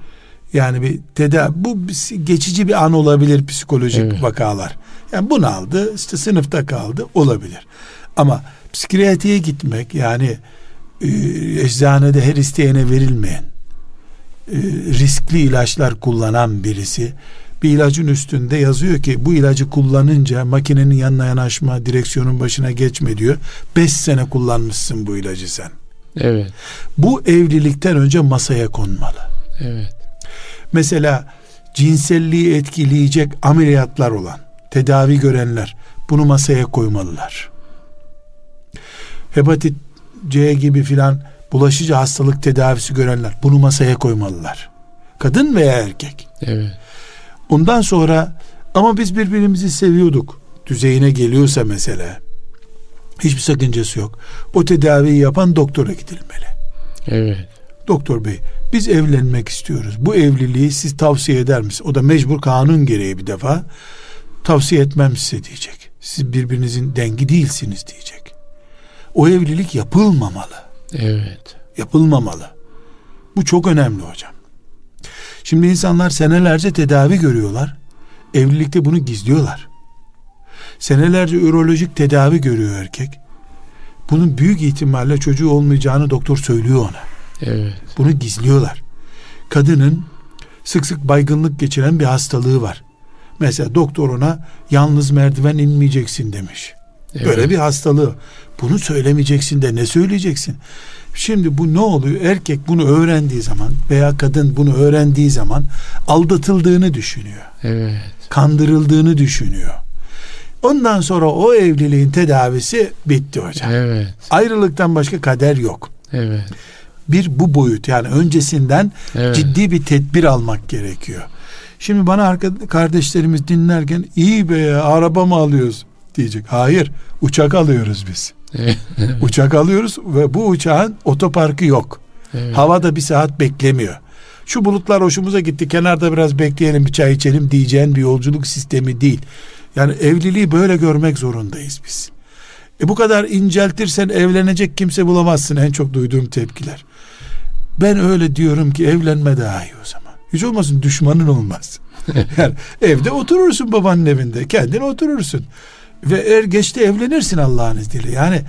yani bir tedavi bu geçici bir an olabilir psikolojik evet. vakalar. Yani bunu aldı işte sınıfta kaldı olabilir. Ama psikiyatriye gitmek yani e, eczanede her isteyene verilmeyen e, riskli ilaçlar kullanan birisi bir ilacın üstünde yazıyor ki bu ilacı kullanınca makinenin yanına yanaşma, direksiyonun başına geçme diyor. Beş sene kullanmışsın bu ilacı sen. Evet. Bu evlilikten önce masaya konmalı. Evet. Mesela cinselliği etkileyecek ameliyatlar olan, tedavi görenler bunu masaya koymalılar. Hepatit C gibi filan bulaşıcı hastalık tedavisi görenler bunu masaya koymalılar. Kadın veya erkek. Evet. Ondan sonra ama biz birbirimizi seviyorduk düzeyine geliyorsa mesele hiçbir sakıncası yok. O tedaviyi yapan doktora gidilmeli. Evet. Doktor bey biz evlenmek istiyoruz. Bu evliliği siz tavsiye eder misiniz? O da mecbur kanun gereği bir defa tavsiye etmem size diyecek. Siz birbirinizin dengi değilsiniz diyecek. O evlilik yapılmamalı. Evet. Yapılmamalı. Bu çok önemli hocam. Şimdi insanlar senelerce tedavi görüyorlar. Evlilikte bunu gizliyorlar. Senelerce ürolojik tedavi görüyor erkek. Bunun büyük ihtimalle çocuğu olmayacağını doktor söylüyor ona. Evet. Bunu gizliyorlar. Kadının sık sık baygınlık geçiren bir hastalığı var. Mesela doktor ona yalnız merdiven inmeyeceksin demiş. Evet. Böyle bir hastalığı. Bunu söylemeyeceksin de ne söyleyeceksin? Şimdi bu ne oluyor? Erkek bunu öğrendiği zaman veya kadın bunu öğrendiği zaman aldatıldığını düşünüyor. Evet. Kandırıldığını düşünüyor. Ondan sonra o evliliğin tedavisi bitti hocam. Evet. Ayrılıktan başka kader yok. Evet. Bir bu boyut yani öncesinden evet. ciddi bir tedbir almak gerekiyor. Şimdi bana kardeşlerimiz dinlerken iyi be ya araba mı alıyoruz diyecek. Hayır uçak alıyoruz biz. Uçak alıyoruz ve bu uçağın otoparkı yok. Evet. Havada bir saat beklemiyor. Şu bulutlar hoşumuza gitti kenarda biraz bekleyelim bir çay içelim diyeceğin bir yolculuk sistemi değil. Yani evliliği böyle görmek zorundayız biz. E bu kadar inceltirsen evlenecek kimse bulamazsın en çok duyduğum tepkiler. Ben öyle diyorum ki evlenme daha iyi o zaman. Hiç olmasın düşmanın olmaz. yani evde oturursun babanın evinde. Kendin oturursun. Ve er geçte evlenirsin Allah'ın izniyle. Yani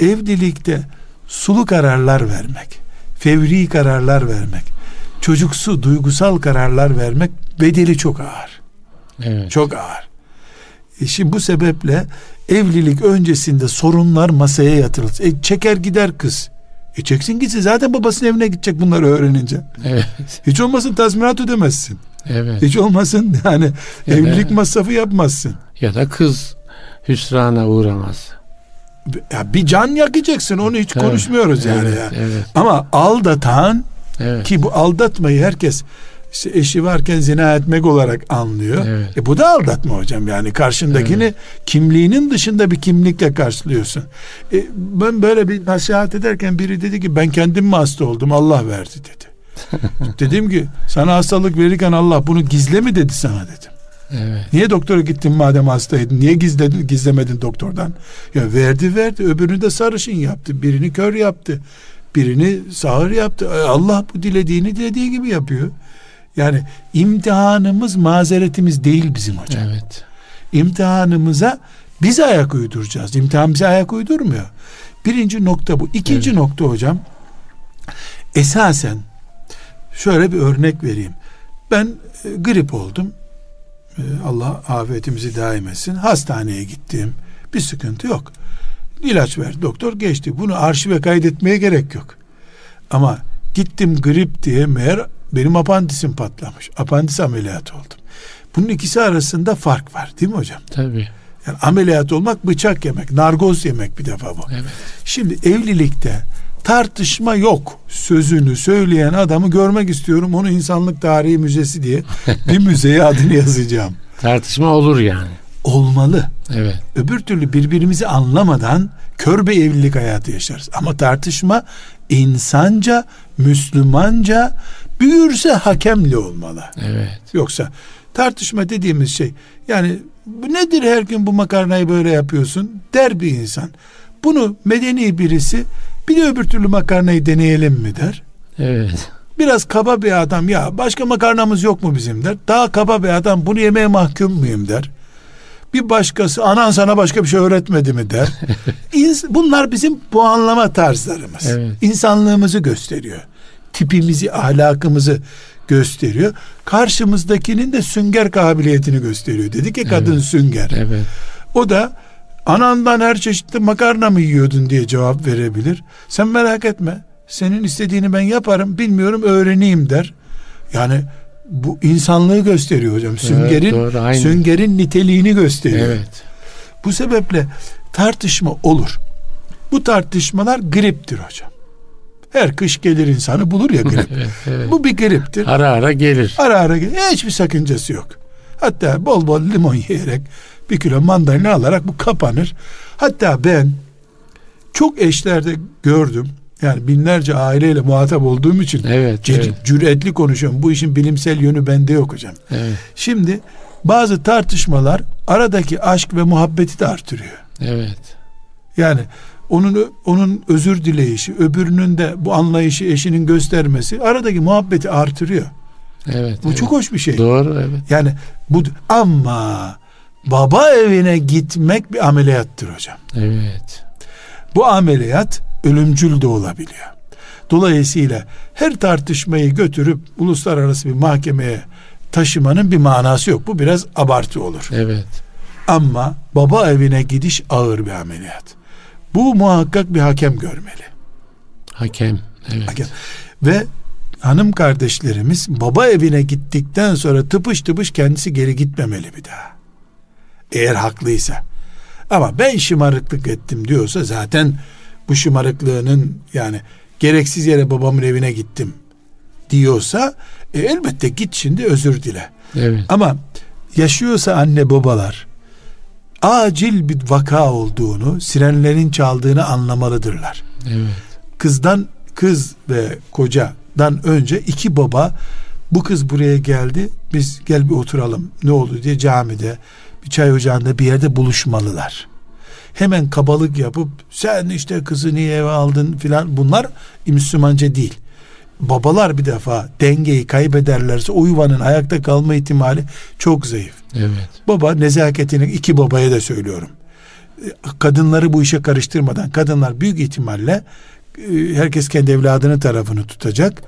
evlilikte sulu kararlar vermek, fevri kararlar vermek, çocuksu, duygusal kararlar vermek bedeli çok ağır. Evet. Çok ağır. E şimdi bu sebeple evlilik öncesinde sorunlar masaya yatırılır. E çeker gider kız. E çeksin gitsin zaten babasının evine gidecek bunları öğrenince. Evet. Hiç olmasın tazminat ödemezsin. Evet. Hiç olmasın yani ya evlilik da, masrafı yapmazsın. Ya da kız hüsrana uğramaz. Ya bir can yakacaksın onu hiç Tabii. konuşmuyoruz yani. Evet, ya. evet. Ama aldatan evet. ki bu aldatmayı herkes işte eşi varken zina etmek olarak anlıyor. Evet. E bu da aldatma hocam yani karşındakini evet. kimliğinin dışında bir kimlikle karşılıyorsun. E ben böyle bir nasihat ederken biri dedi ki ben kendim mi hasta oldum Allah verdi dedi. dedim ki sana hastalık verirken Allah bunu gizle mi dedi sana dedim. Evet. Niye doktora gittin madem hastaydın? Niye gizledin, gizlemedin doktordan? Ya verdi verdi. Öbürünü de sarışın yaptı. Birini kör yaptı. Birini sağır yaptı. Allah bu dilediğini dilediği gibi yapıyor. Yani imtihanımız mazeretimiz değil bizim hocam. Evet. İmtihanımıza biz ayak uyduracağız. İmtihan bize ayak uydurmuyor. Birinci nokta bu. İkinci evet. nokta hocam esasen şöyle bir örnek vereyim. Ben e, grip oldum. E, Allah afiyetimizi daim etsin. Hastaneye gittim. Bir sıkıntı yok. İlaç verdi doktor geçti. Bunu arşive kaydetmeye gerek yok. Ama gittim grip diye meğer benim apandisim patlamış. Apandis ameliyatı oldum. Bunun ikisi arasında fark var değil mi hocam? Tabii. Yani ameliyat olmak bıçak yemek, narkoz yemek bir defa bu. Evet. Şimdi evlilikte tartışma yok sözünü söyleyen adamı görmek istiyorum. Onu insanlık tarihi müzesi diye bir müzeye adını yazacağım. Tartışma olur yani. Olmalı. Evet. Öbür türlü birbirimizi anlamadan kör bir evlilik hayatı yaşarız. Ama tartışma insanca, Müslümanca büyürse hakemli olmalı. Evet. Yoksa tartışma dediğimiz şey yani bu nedir her gün bu makarnayı böyle yapıyorsun der bir insan. Bunu medeni birisi bir de öbür türlü makarnayı deneyelim mi der. Evet. Biraz kaba bir adam ya başka makarnamız yok mu bizim der. Daha kaba bir adam bunu yemeye mahkum muyum der. Bir başkası anan sana başka bir şey öğretmedi mi der. Bunlar bizim puanlama tarzlarımız. Evet. İnsanlığımızı gösteriyor. Tipimizi, ahlakımızı gösteriyor. Karşımızdakinin de sünger kabiliyetini gösteriyor. Dedi ki kadın evet. sünger. Evet. O da anandan her çeşitli makarna mı yiyordun diye cevap verebilir. Sen merak etme. Senin istediğini ben yaparım. Bilmiyorum öğreneyim der. Yani bu insanlığı gösteriyor hocam. Süngerin evet, doğru, süngerin niteliğini gösteriyor. Evet. Bu sebeple tartışma olur. Bu tartışmalar griptir hocam. Her kış gelir insanı bulur ya grip. evet, evet. Bu bir griptir. Ara ara gelir. Ara ara gelir. Hiçbir sakıncası yok. Hatta bol bol limon yiyerek bir kilo mandalina alarak bu kapanır. Hatta ben çok eşlerde gördüm. Yani binlerce aileyle muhatap olduğum için evet, c- evet. cüretli konuşuyorum. Bu işin bilimsel yönü bende yok hocam. Evet. Şimdi bazı tartışmalar aradaki aşk ve muhabbeti de artırıyor. Evet. Yani onun onun özür dileyişi, öbürünün de bu anlayışı eşinin göstermesi aradaki muhabbeti artırıyor. Evet. Bu evet. çok hoş bir şey. Doğru evet. Yani bu ama baba evine gitmek bir ameliyattır hocam. Evet. Bu ameliyat ölümcül de olabiliyor. Dolayısıyla her tartışmayı götürüp uluslararası bir mahkemeye taşımanın bir manası yok. Bu biraz abartı olur. Evet. Ama baba evine gidiş ağır bir ameliyat. Bu muhakkak bir hakem görmeli. Hakem. Evet. Hakem. Ve hanım kardeşlerimiz baba evine gittikten sonra tıpış tıpış kendisi geri gitmemeli bir daha. Eğer haklıysa. Ama ben şımarıklık ettim diyorsa zaten bu şımarıklığının yani gereksiz yere babamın evine gittim diyorsa e, elbette git şimdi özür dile. Evet. Ama yaşıyorsa anne babalar acil bir vaka olduğunu, sirenlerin çaldığını anlamalıdırlar. Evet. Kızdan kız ve kocadan önce iki baba bu kız buraya geldi. Biz gel bir oturalım. Ne oldu diye camide bir çay ocağında bir yerde buluşmalılar. Hemen kabalık yapıp sen işte kızı niye eve aldın filan bunlar Müslümanca değil. Babalar bir defa dengeyi kaybederlerse o yuvanın ayakta kalma ihtimali çok zayıf. Evet. Baba nezaketini iki babaya da söylüyorum. Kadınları bu işe karıştırmadan kadınlar büyük ihtimalle e, herkes kendi evladının tarafını tutacak.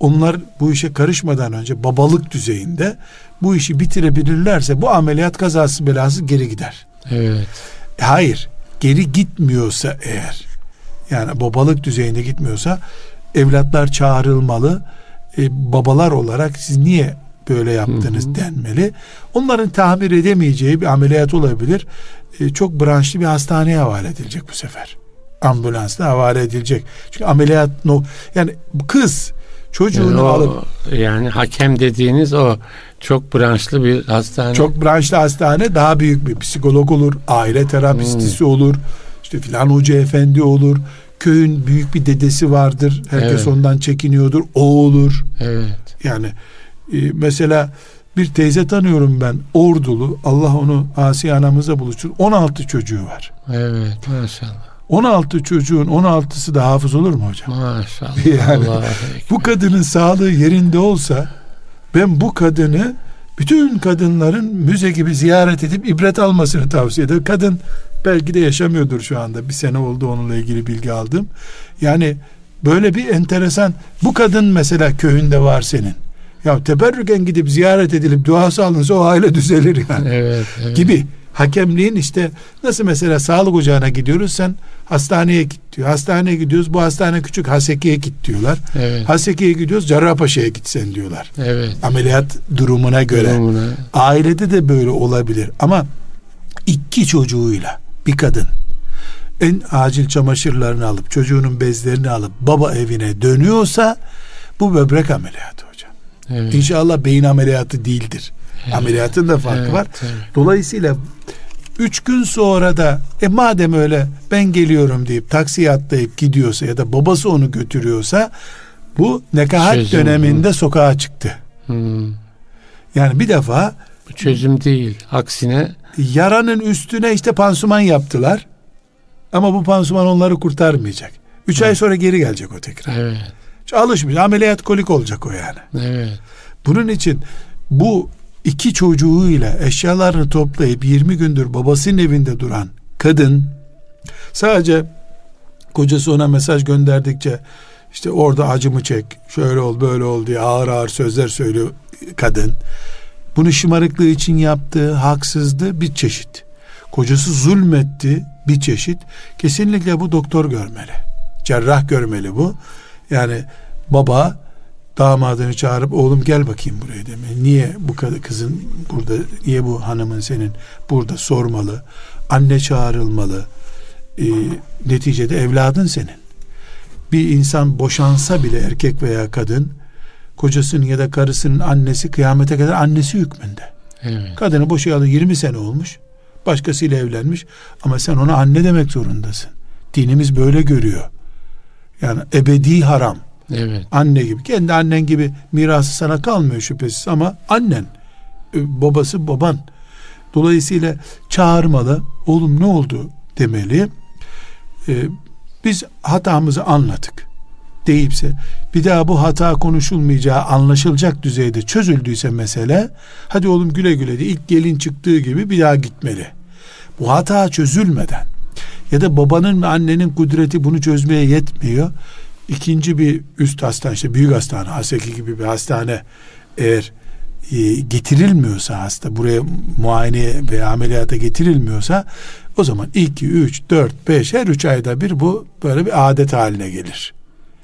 Onlar bu işe karışmadan önce babalık düzeyinde bu işi bitirebilirlerse bu ameliyat kazası belası geri gider. Evet. Hayır. Geri gitmiyorsa eğer yani babalık düzeyinde gitmiyorsa evlatlar çağrılmalı. E, babalar olarak siz niye böyle yaptınız hı hı. denmeli. Onların tamir edemeyeceği bir ameliyat olabilir. E, çok branşlı bir hastaneye havale edilecek bu sefer. Ambulansla havale edilecek. Çünkü ameliyat no yani kız çocuğunu yani o, alıp yani hakem dediğiniz o çok branşlı bir hastane. Çok branşlı hastane daha büyük bir psikolog olur, aile terapistisi hmm. olur. işte filan hoca efendi olur. Köyün büyük bir dedesi vardır. Herkes evet. ondan çekiniyordur. O olur. Evet. Yani e, mesela bir teyze tanıyorum ben. Ordulu. Allah onu Asiye anamızla buluştur. 16 çocuğu var. Evet maşallah. 16 çocuğun 16'sı da hafız olur mu hocam? Maşallah. Yani bu kadının sağlığı yerinde olsa ben bu kadını bütün kadınların müze gibi ziyaret edip ibret almasını tavsiye ederim. Kadın belki de yaşamıyordur şu anda. Bir sene oldu onunla ilgili bilgi aldım. Yani böyle bir enteresan bu kadın mesela köyünde var senin. Ya teberrüken gidip ziyaret edilip duası alınsa o aile düzelir yani. Evet, evet. Gibi hakemliğin işte nasıl mesela sağlık ocağına gidiyoruz sen hastaneye git diyor. Hastaneye gidiyoruz bu hastane küçük Haseki'ye git diyorlar. Evet. Haseki'ye gidiyoruz Cerrahpaşa'ya gitsen diyorlar. Evet. Ameliyat durumuna göre. Durumuna. Ailede de böyle olabilir ama iki çocuğuyla bir kadın en acil çamaşırlarını alıp çocuğunun bezlerini alıp baba evine dönüyorsa bu böbrek ameliyatı hocam. Evet. İnşallah beyin ameliyatı değildir. Evet. Ameliyatın da farkı evet, var. Evet. Dolayısıyla üç gün sonra da e madem öyle ben geliyorum deyip taksiye atlayıp gidiyorsa ya da babası onu götürüyorsa bu nekahat çözüm, döneminde hı. sokağa çıktı. Hmm. Yani bir defa bu çözüm değil. Aksine yaranın üstüne işte pansuman yaptılar. Ama bu pansuman onları kurtarmayacak. Üç Hı. ay sonra geri gelecek o tekrar. Evet. Alışmış. Ameliyat kolik olacak o yani. Evet. Bunun için bu iki çocuğuyla eşyalarını toplayıp 20 gündür babasının evinde duran kadın sadece kocası ona mesaj gönderdikçe işte orada acımı çek şöyle ol böyle ol diye ağır ağır sözler söylüyor kadın. Bunu şımarıklığı için yaptığı haksızdı bir çeşit. Kocası zulmetti bir çeşit. Kesinlikle bu doktor görmeli. Cerrah görmeli bu. Yani baba damadını çağırıp oğlum gel bakayım buraya demeli. Niye bu kızın burada, niye bu hanımın senin burada sormalı. Anne çağrılmalı. E, neticede evladın senin. Bir insan boşansa bile erkek veya kadın kocasının ya da karısının annesi kıyamete kadar annesi hükmünde. Evet. Kadını boşayalı 20 sene olmuş. Başkasıyla evlenmiş ama sen ona anne demek zorundasın. Dinimiz böyle görüyor. Yani ebedi haram. Evet. Anne gibi. Kendi annen gibi mirası sana kalmıyor şüphesiz ama annen. E, babası baban. Dolayısıyla çağırmalı. Oğlum ne oldu demeli. Ee, biz hatamızı anladık deyipse bir daha bu hata konuşulmayacağı anlaşılacak düzeyde çözüldüyse mesele hadi oğlum güle güle de ilk gelin çıktığı gibi bir daha gitmeli. Bu hata çözülmeden ya da babanın ve annenin kudreti bunu çözmeye yetmiyor ikinci bir üst hastane işte büyük hastane Haseki gibi bir hastane eğer e, getirilmiyorsa hasta buraya muayene veya ameliyata getirilmiyorsa o zaman 2, 3, 4, 5 her 3 ayda bir bu böyle bir adet haline gelir.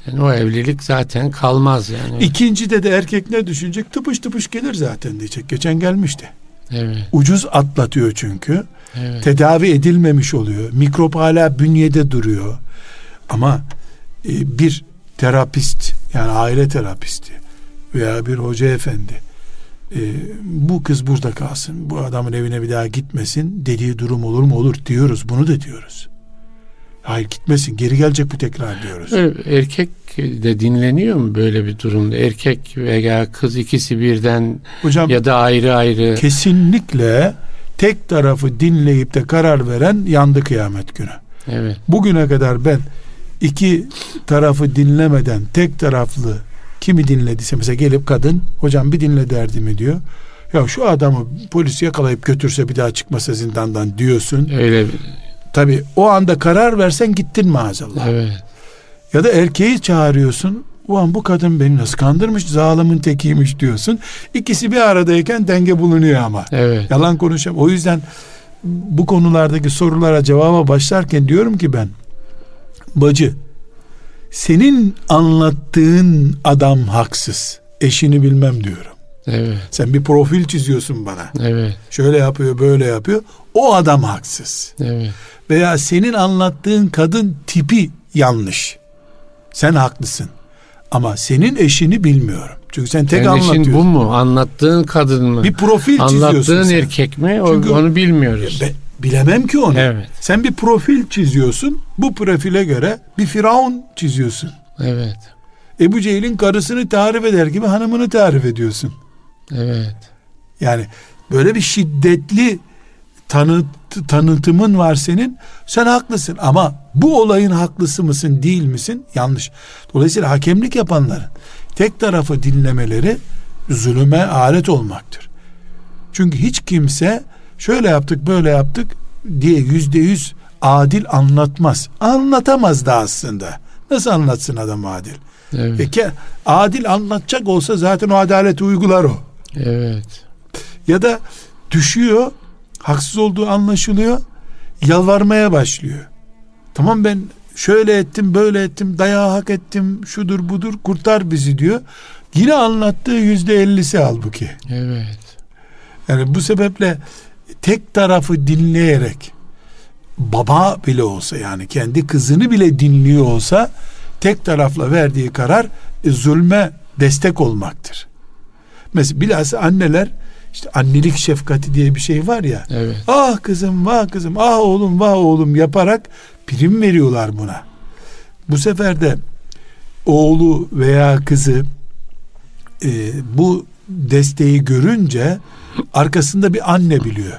Yani o evlilik zaten kalmaz yani. İkincide de erkek ne düşünecek? Tıpış tıpış gelir zaten diyecek. Geçen gelmişti. Evet. Ucuz atlatıyor çünkü. Evet. Tedavi edilmemiş oluyor. Mikrop hala bünyede duruyor. Ama e, bir terapist yani aile terapisti veya bir hoca efendi e, bu kız burada kalsın bu adamın evine bir daha gitmesin dediği durum olur mu olur diyoruz bunu da diyoruz hayır gitmesin geri gelecek bu tekrar diyoruz erkek de dinleniyor mu böyle bir durumda erkek veya kız ikisi birden Hocam, ya da ayrı ayrı kesinlikle tek tarafı dinleyip de karar veren yandı kıyamet günü evet. bugüne kadar ben iki tarafı dinlemeden tek taraflı kimi dinlediyse mesela gelip kadın hocam bir dinle derdimi diyor. Ya şu adamı polis yakalayıp götürse bir daha çıkmasa zindandan diyorsun. Öyle Tabi o anda karar versen gittin maazallah. Evet. Ya da erkeği çağırıyorsun. Ulan bu kadın beni nasıl kandırmış zalimin tekiymiş diyorsun. İkisi bir aradayken denge bulunuyor ama. Evet. Yalan konuşamam. O yüzden bu konulardaki sorulara cevaba başlarken diyorum ki ben bacı senin anlattığın adam haksız. Eşini bilmem diyorum. Evet. Sen bir profil çiziyorsun bana. Evet. Şöyle yapıyor, böyle yapıyor. O adam haksız. Evet. Veya senin anlattığın kadın tipi yanlış. Sen haklısın. Ama senin eşini bilmiyorum. Çünkü sen tek Senin anlatıyorsun. bu mu? Anlattığın kadın mı? Bir profil çiziyorsun Anlattığın erkek mi? O, Çünkü onu bilmiyoruz. Ben, bilemem ki onu. Evet. Sen bir profil çiziyorsun. Bu profile göre bir firavun çiziyorsun. Evet. Ebu Cehil'in karısını tarif eder gibi hanımını tarif ediyorsun. Evet. Yani böyle bir şiddetli tanıt, tanıtımın var senin. Sen haklısın ama bu olayın haklısı mısın değil misin? Yanlış. Dolayısıyla hakemlik yapanların tek tarafı dinlemeleri zulüme alet olmaktır. Çünkü hiç kimse şöyle yaptık böyle yaptık diye yüzde yüz adil anlatmaz. Anlatamaz da aslında. Nasıl anlatsın adam adil? Evet. Peki adil anlatacak olsa zaten o adaleti uygular o. Evet. Ya da düşüyor, haksız olduğu anlaşılıyor, yalvarmaya başlıyor. Tamam ben şöyle ettim, böyle ettim, dayağı hak ettim, şudur budur, kurtar bizi diyor. Yine anlattığı yüzde ellisi halbuki. Evet. Yani bu sebeple tek tarafı dinleyerek baba bile olsa yani kendi kızını bile dinliyor olsa tek tarafla verdiği karar e, zulme destek olmaktır. Mesela bilhassa anneler işte annelik şefkati diye bir şey var ya. Evet. Ah kızım, vah kızım, ah oğlum, vah oğlum yaparak prim veriyorlar buna. Bu sefer de oğlu veya kızı e, bu desteği görünce arkasında bir anne biliyor.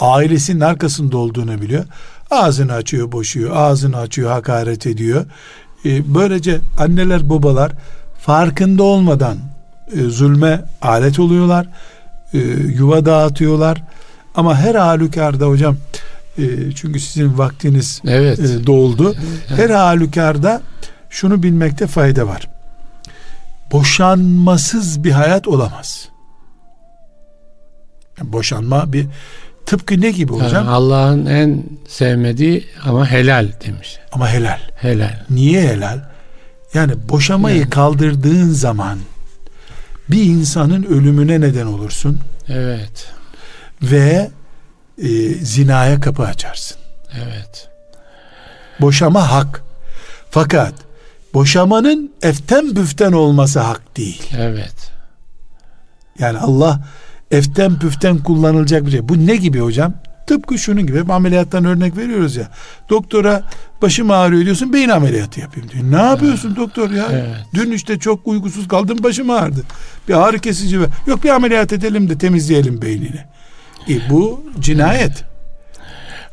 Ailesinin arkasında olduğunu biliyor. Ağzını açıyor, boşuyor, ağzını açıyor, hakaret ediyor. E, böylece anneler, babalar farkında olmadan e, zulme alet oluyorlar. E, yuva dağıtıyorlar. Ama her halükarda hocam e, çünkü sizin vaktiniz evet. e, doldu. Evet. Her halükarda şunu bilmekte fayda var. Boşanmasız bir hayat olamaz. Yani boşanma bir tıpkı ne gibi hocam? Allah'ın en sevmediği ama helal demiş. Ama helal. Helal. Niye helal? Yani boşamayı yani. kaldırdığın zaman bir insanın ölümüne neden olursun. Evet. Ve e, zinaya kapı açarsın. Evet. Boşama hak. Fakat boşamanın eften büften olması hak değil. Evet. Yani Allah eften püften kullanılacak bir şey. Bu ne gibi hocam? Tıpkı şunun gibi ameliyattan örnek veriyoruz ya. Doktora başım ağrıyor diyorsun beyin ameliyatı yapayım diyor. Ne yapıyorsun evet. doktor ya? Evet. Dün işte çok uykusuz kaldım başım ağrıdı. Bir ağrı kesici ver. Yok bir ameliyat edelim de temizleyelim beynini. E bu cinayet. Evet.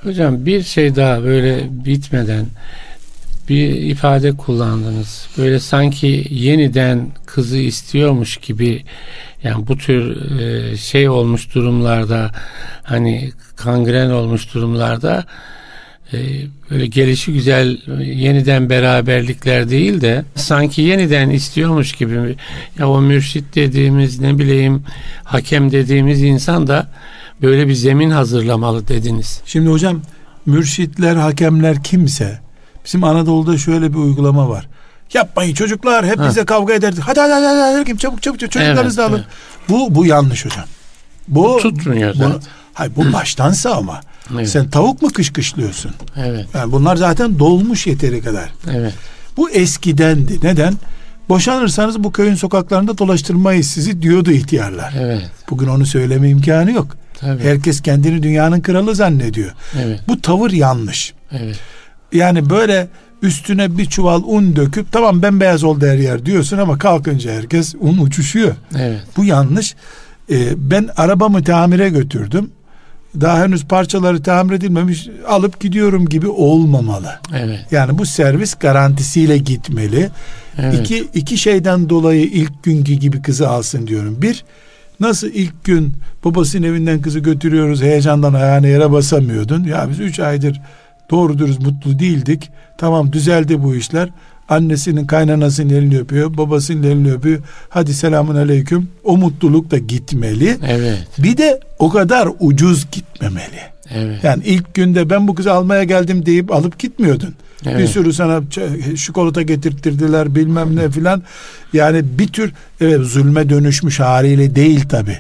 Hocam bir şey daha böyle bitmeden bir ifade kullandınız. Böyle sanki yeniden kızı istiyormuş gibi yani bu tür e, şey olmuş durumlarda hani kangren olmuş durumlarda e, böyle gelişi güzel yeniden beraberlikler değil de sanki yeniden istiyormuş gibi ya o mürşit dediğimiz ne bileyim hakem dediğimiz insan da böyle bir zemin hazırlamalı dediniz. Şimdi hocam mürşitler, hakemler kimse bizim Anadolu'da şöyle bir uygulama var. Yapmayın çocuklar hep bize kavga ederdik. Hadi hadi hadi, hadi çabuk çabuk, çabuk çocuklarınızı evet, alın. Evet. Bu bu yanlış hocam. Bu tutmuyor zaten. Bunu, hayır bu baştansa ama. Evet. Sen tavuk mu kışkışlıyorsun? Evet. Yani bunlar zaten dolmuş yeteri kadar. Evet. Bu eskidendi. Neden? Boşanırsanız bu köyün sokaklarında dolaştırmayız sizi diyordu ihtiyarlar. Evet. Bugün onu söyleme imkanı yok. Tabii. Herkes kendini dünyanın kralı zannediyor. Evet. Bu tavır yanlış. Evet. Yani böyle üstüne bir çuval un döküp tamam bembeyaz oldu her yer diyorsun ama kalkınca herkes un uçuşuyor. Evet. Bu yanlış. Ee, ben arabamı tamire götürdüm. Daha henüz parçaları tamir edilmemiş alıp gidiyorum gibi olmamalı. Evet. Yani bu servis garantisiyle gitmeli. Evet. İki, iki şeyden dolayı ilk günkü gibi kızı alsın diyorum. Bir, nasıl ilk gün babasının evinden kızı götürüyoruz heyecandan ayağına yere basamıyordun. Ya biz üç aydır doğru dürüst mutlu değildik. Tamam düzeldi bu işler. Annesinin kaynanasının elini öpüyor, babasının elini öpüyor. Hadi selamun aleyküm. O mutluluk da gitmeli. Evet. Bir de o kadar ucuz gitmemeli. Evet. Yani ilk günde ben bu kızı almaya geldim deyip alıp gitmiyordun. Evet. Bir sürü sana çikolata getirttirdiler bilmem ne filan. Yani bir tür evet zulme dönüşmüş haliyle değil tabi.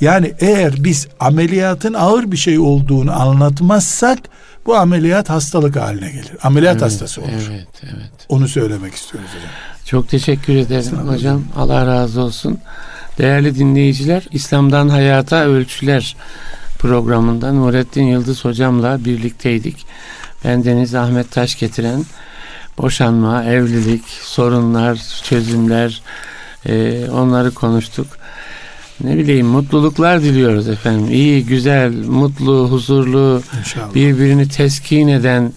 Yani eğer biz ameliyatın ağır bir şey olduğunu anlatmazsak bu ameliyat hastalık haline gelir. Ameliyat evet, hastası olur. Evet, evet. Onu söylemek istiyoruz hocam. Çok teşekkür ederim hocam. hocam. Allah razı olsun. Değerli dinleyiciler, İslam'dan Hayata Ölçüler programında Nurettin Yıldız hocamla birlikteydik. Ben Deniz Ahmet Taş getiren boşanma, evlilik, sorunlar, çözümler e, onları konuştuk ne bileyim mutluluklar diliyoruz efendim. İyi, güzel, mutlu, huzurlu, İnşallah. birbirini teskin eden,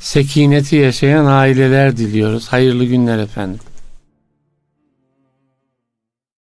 sekineti yaşayan aileler diliyoruz. Hayırlı günler efendim.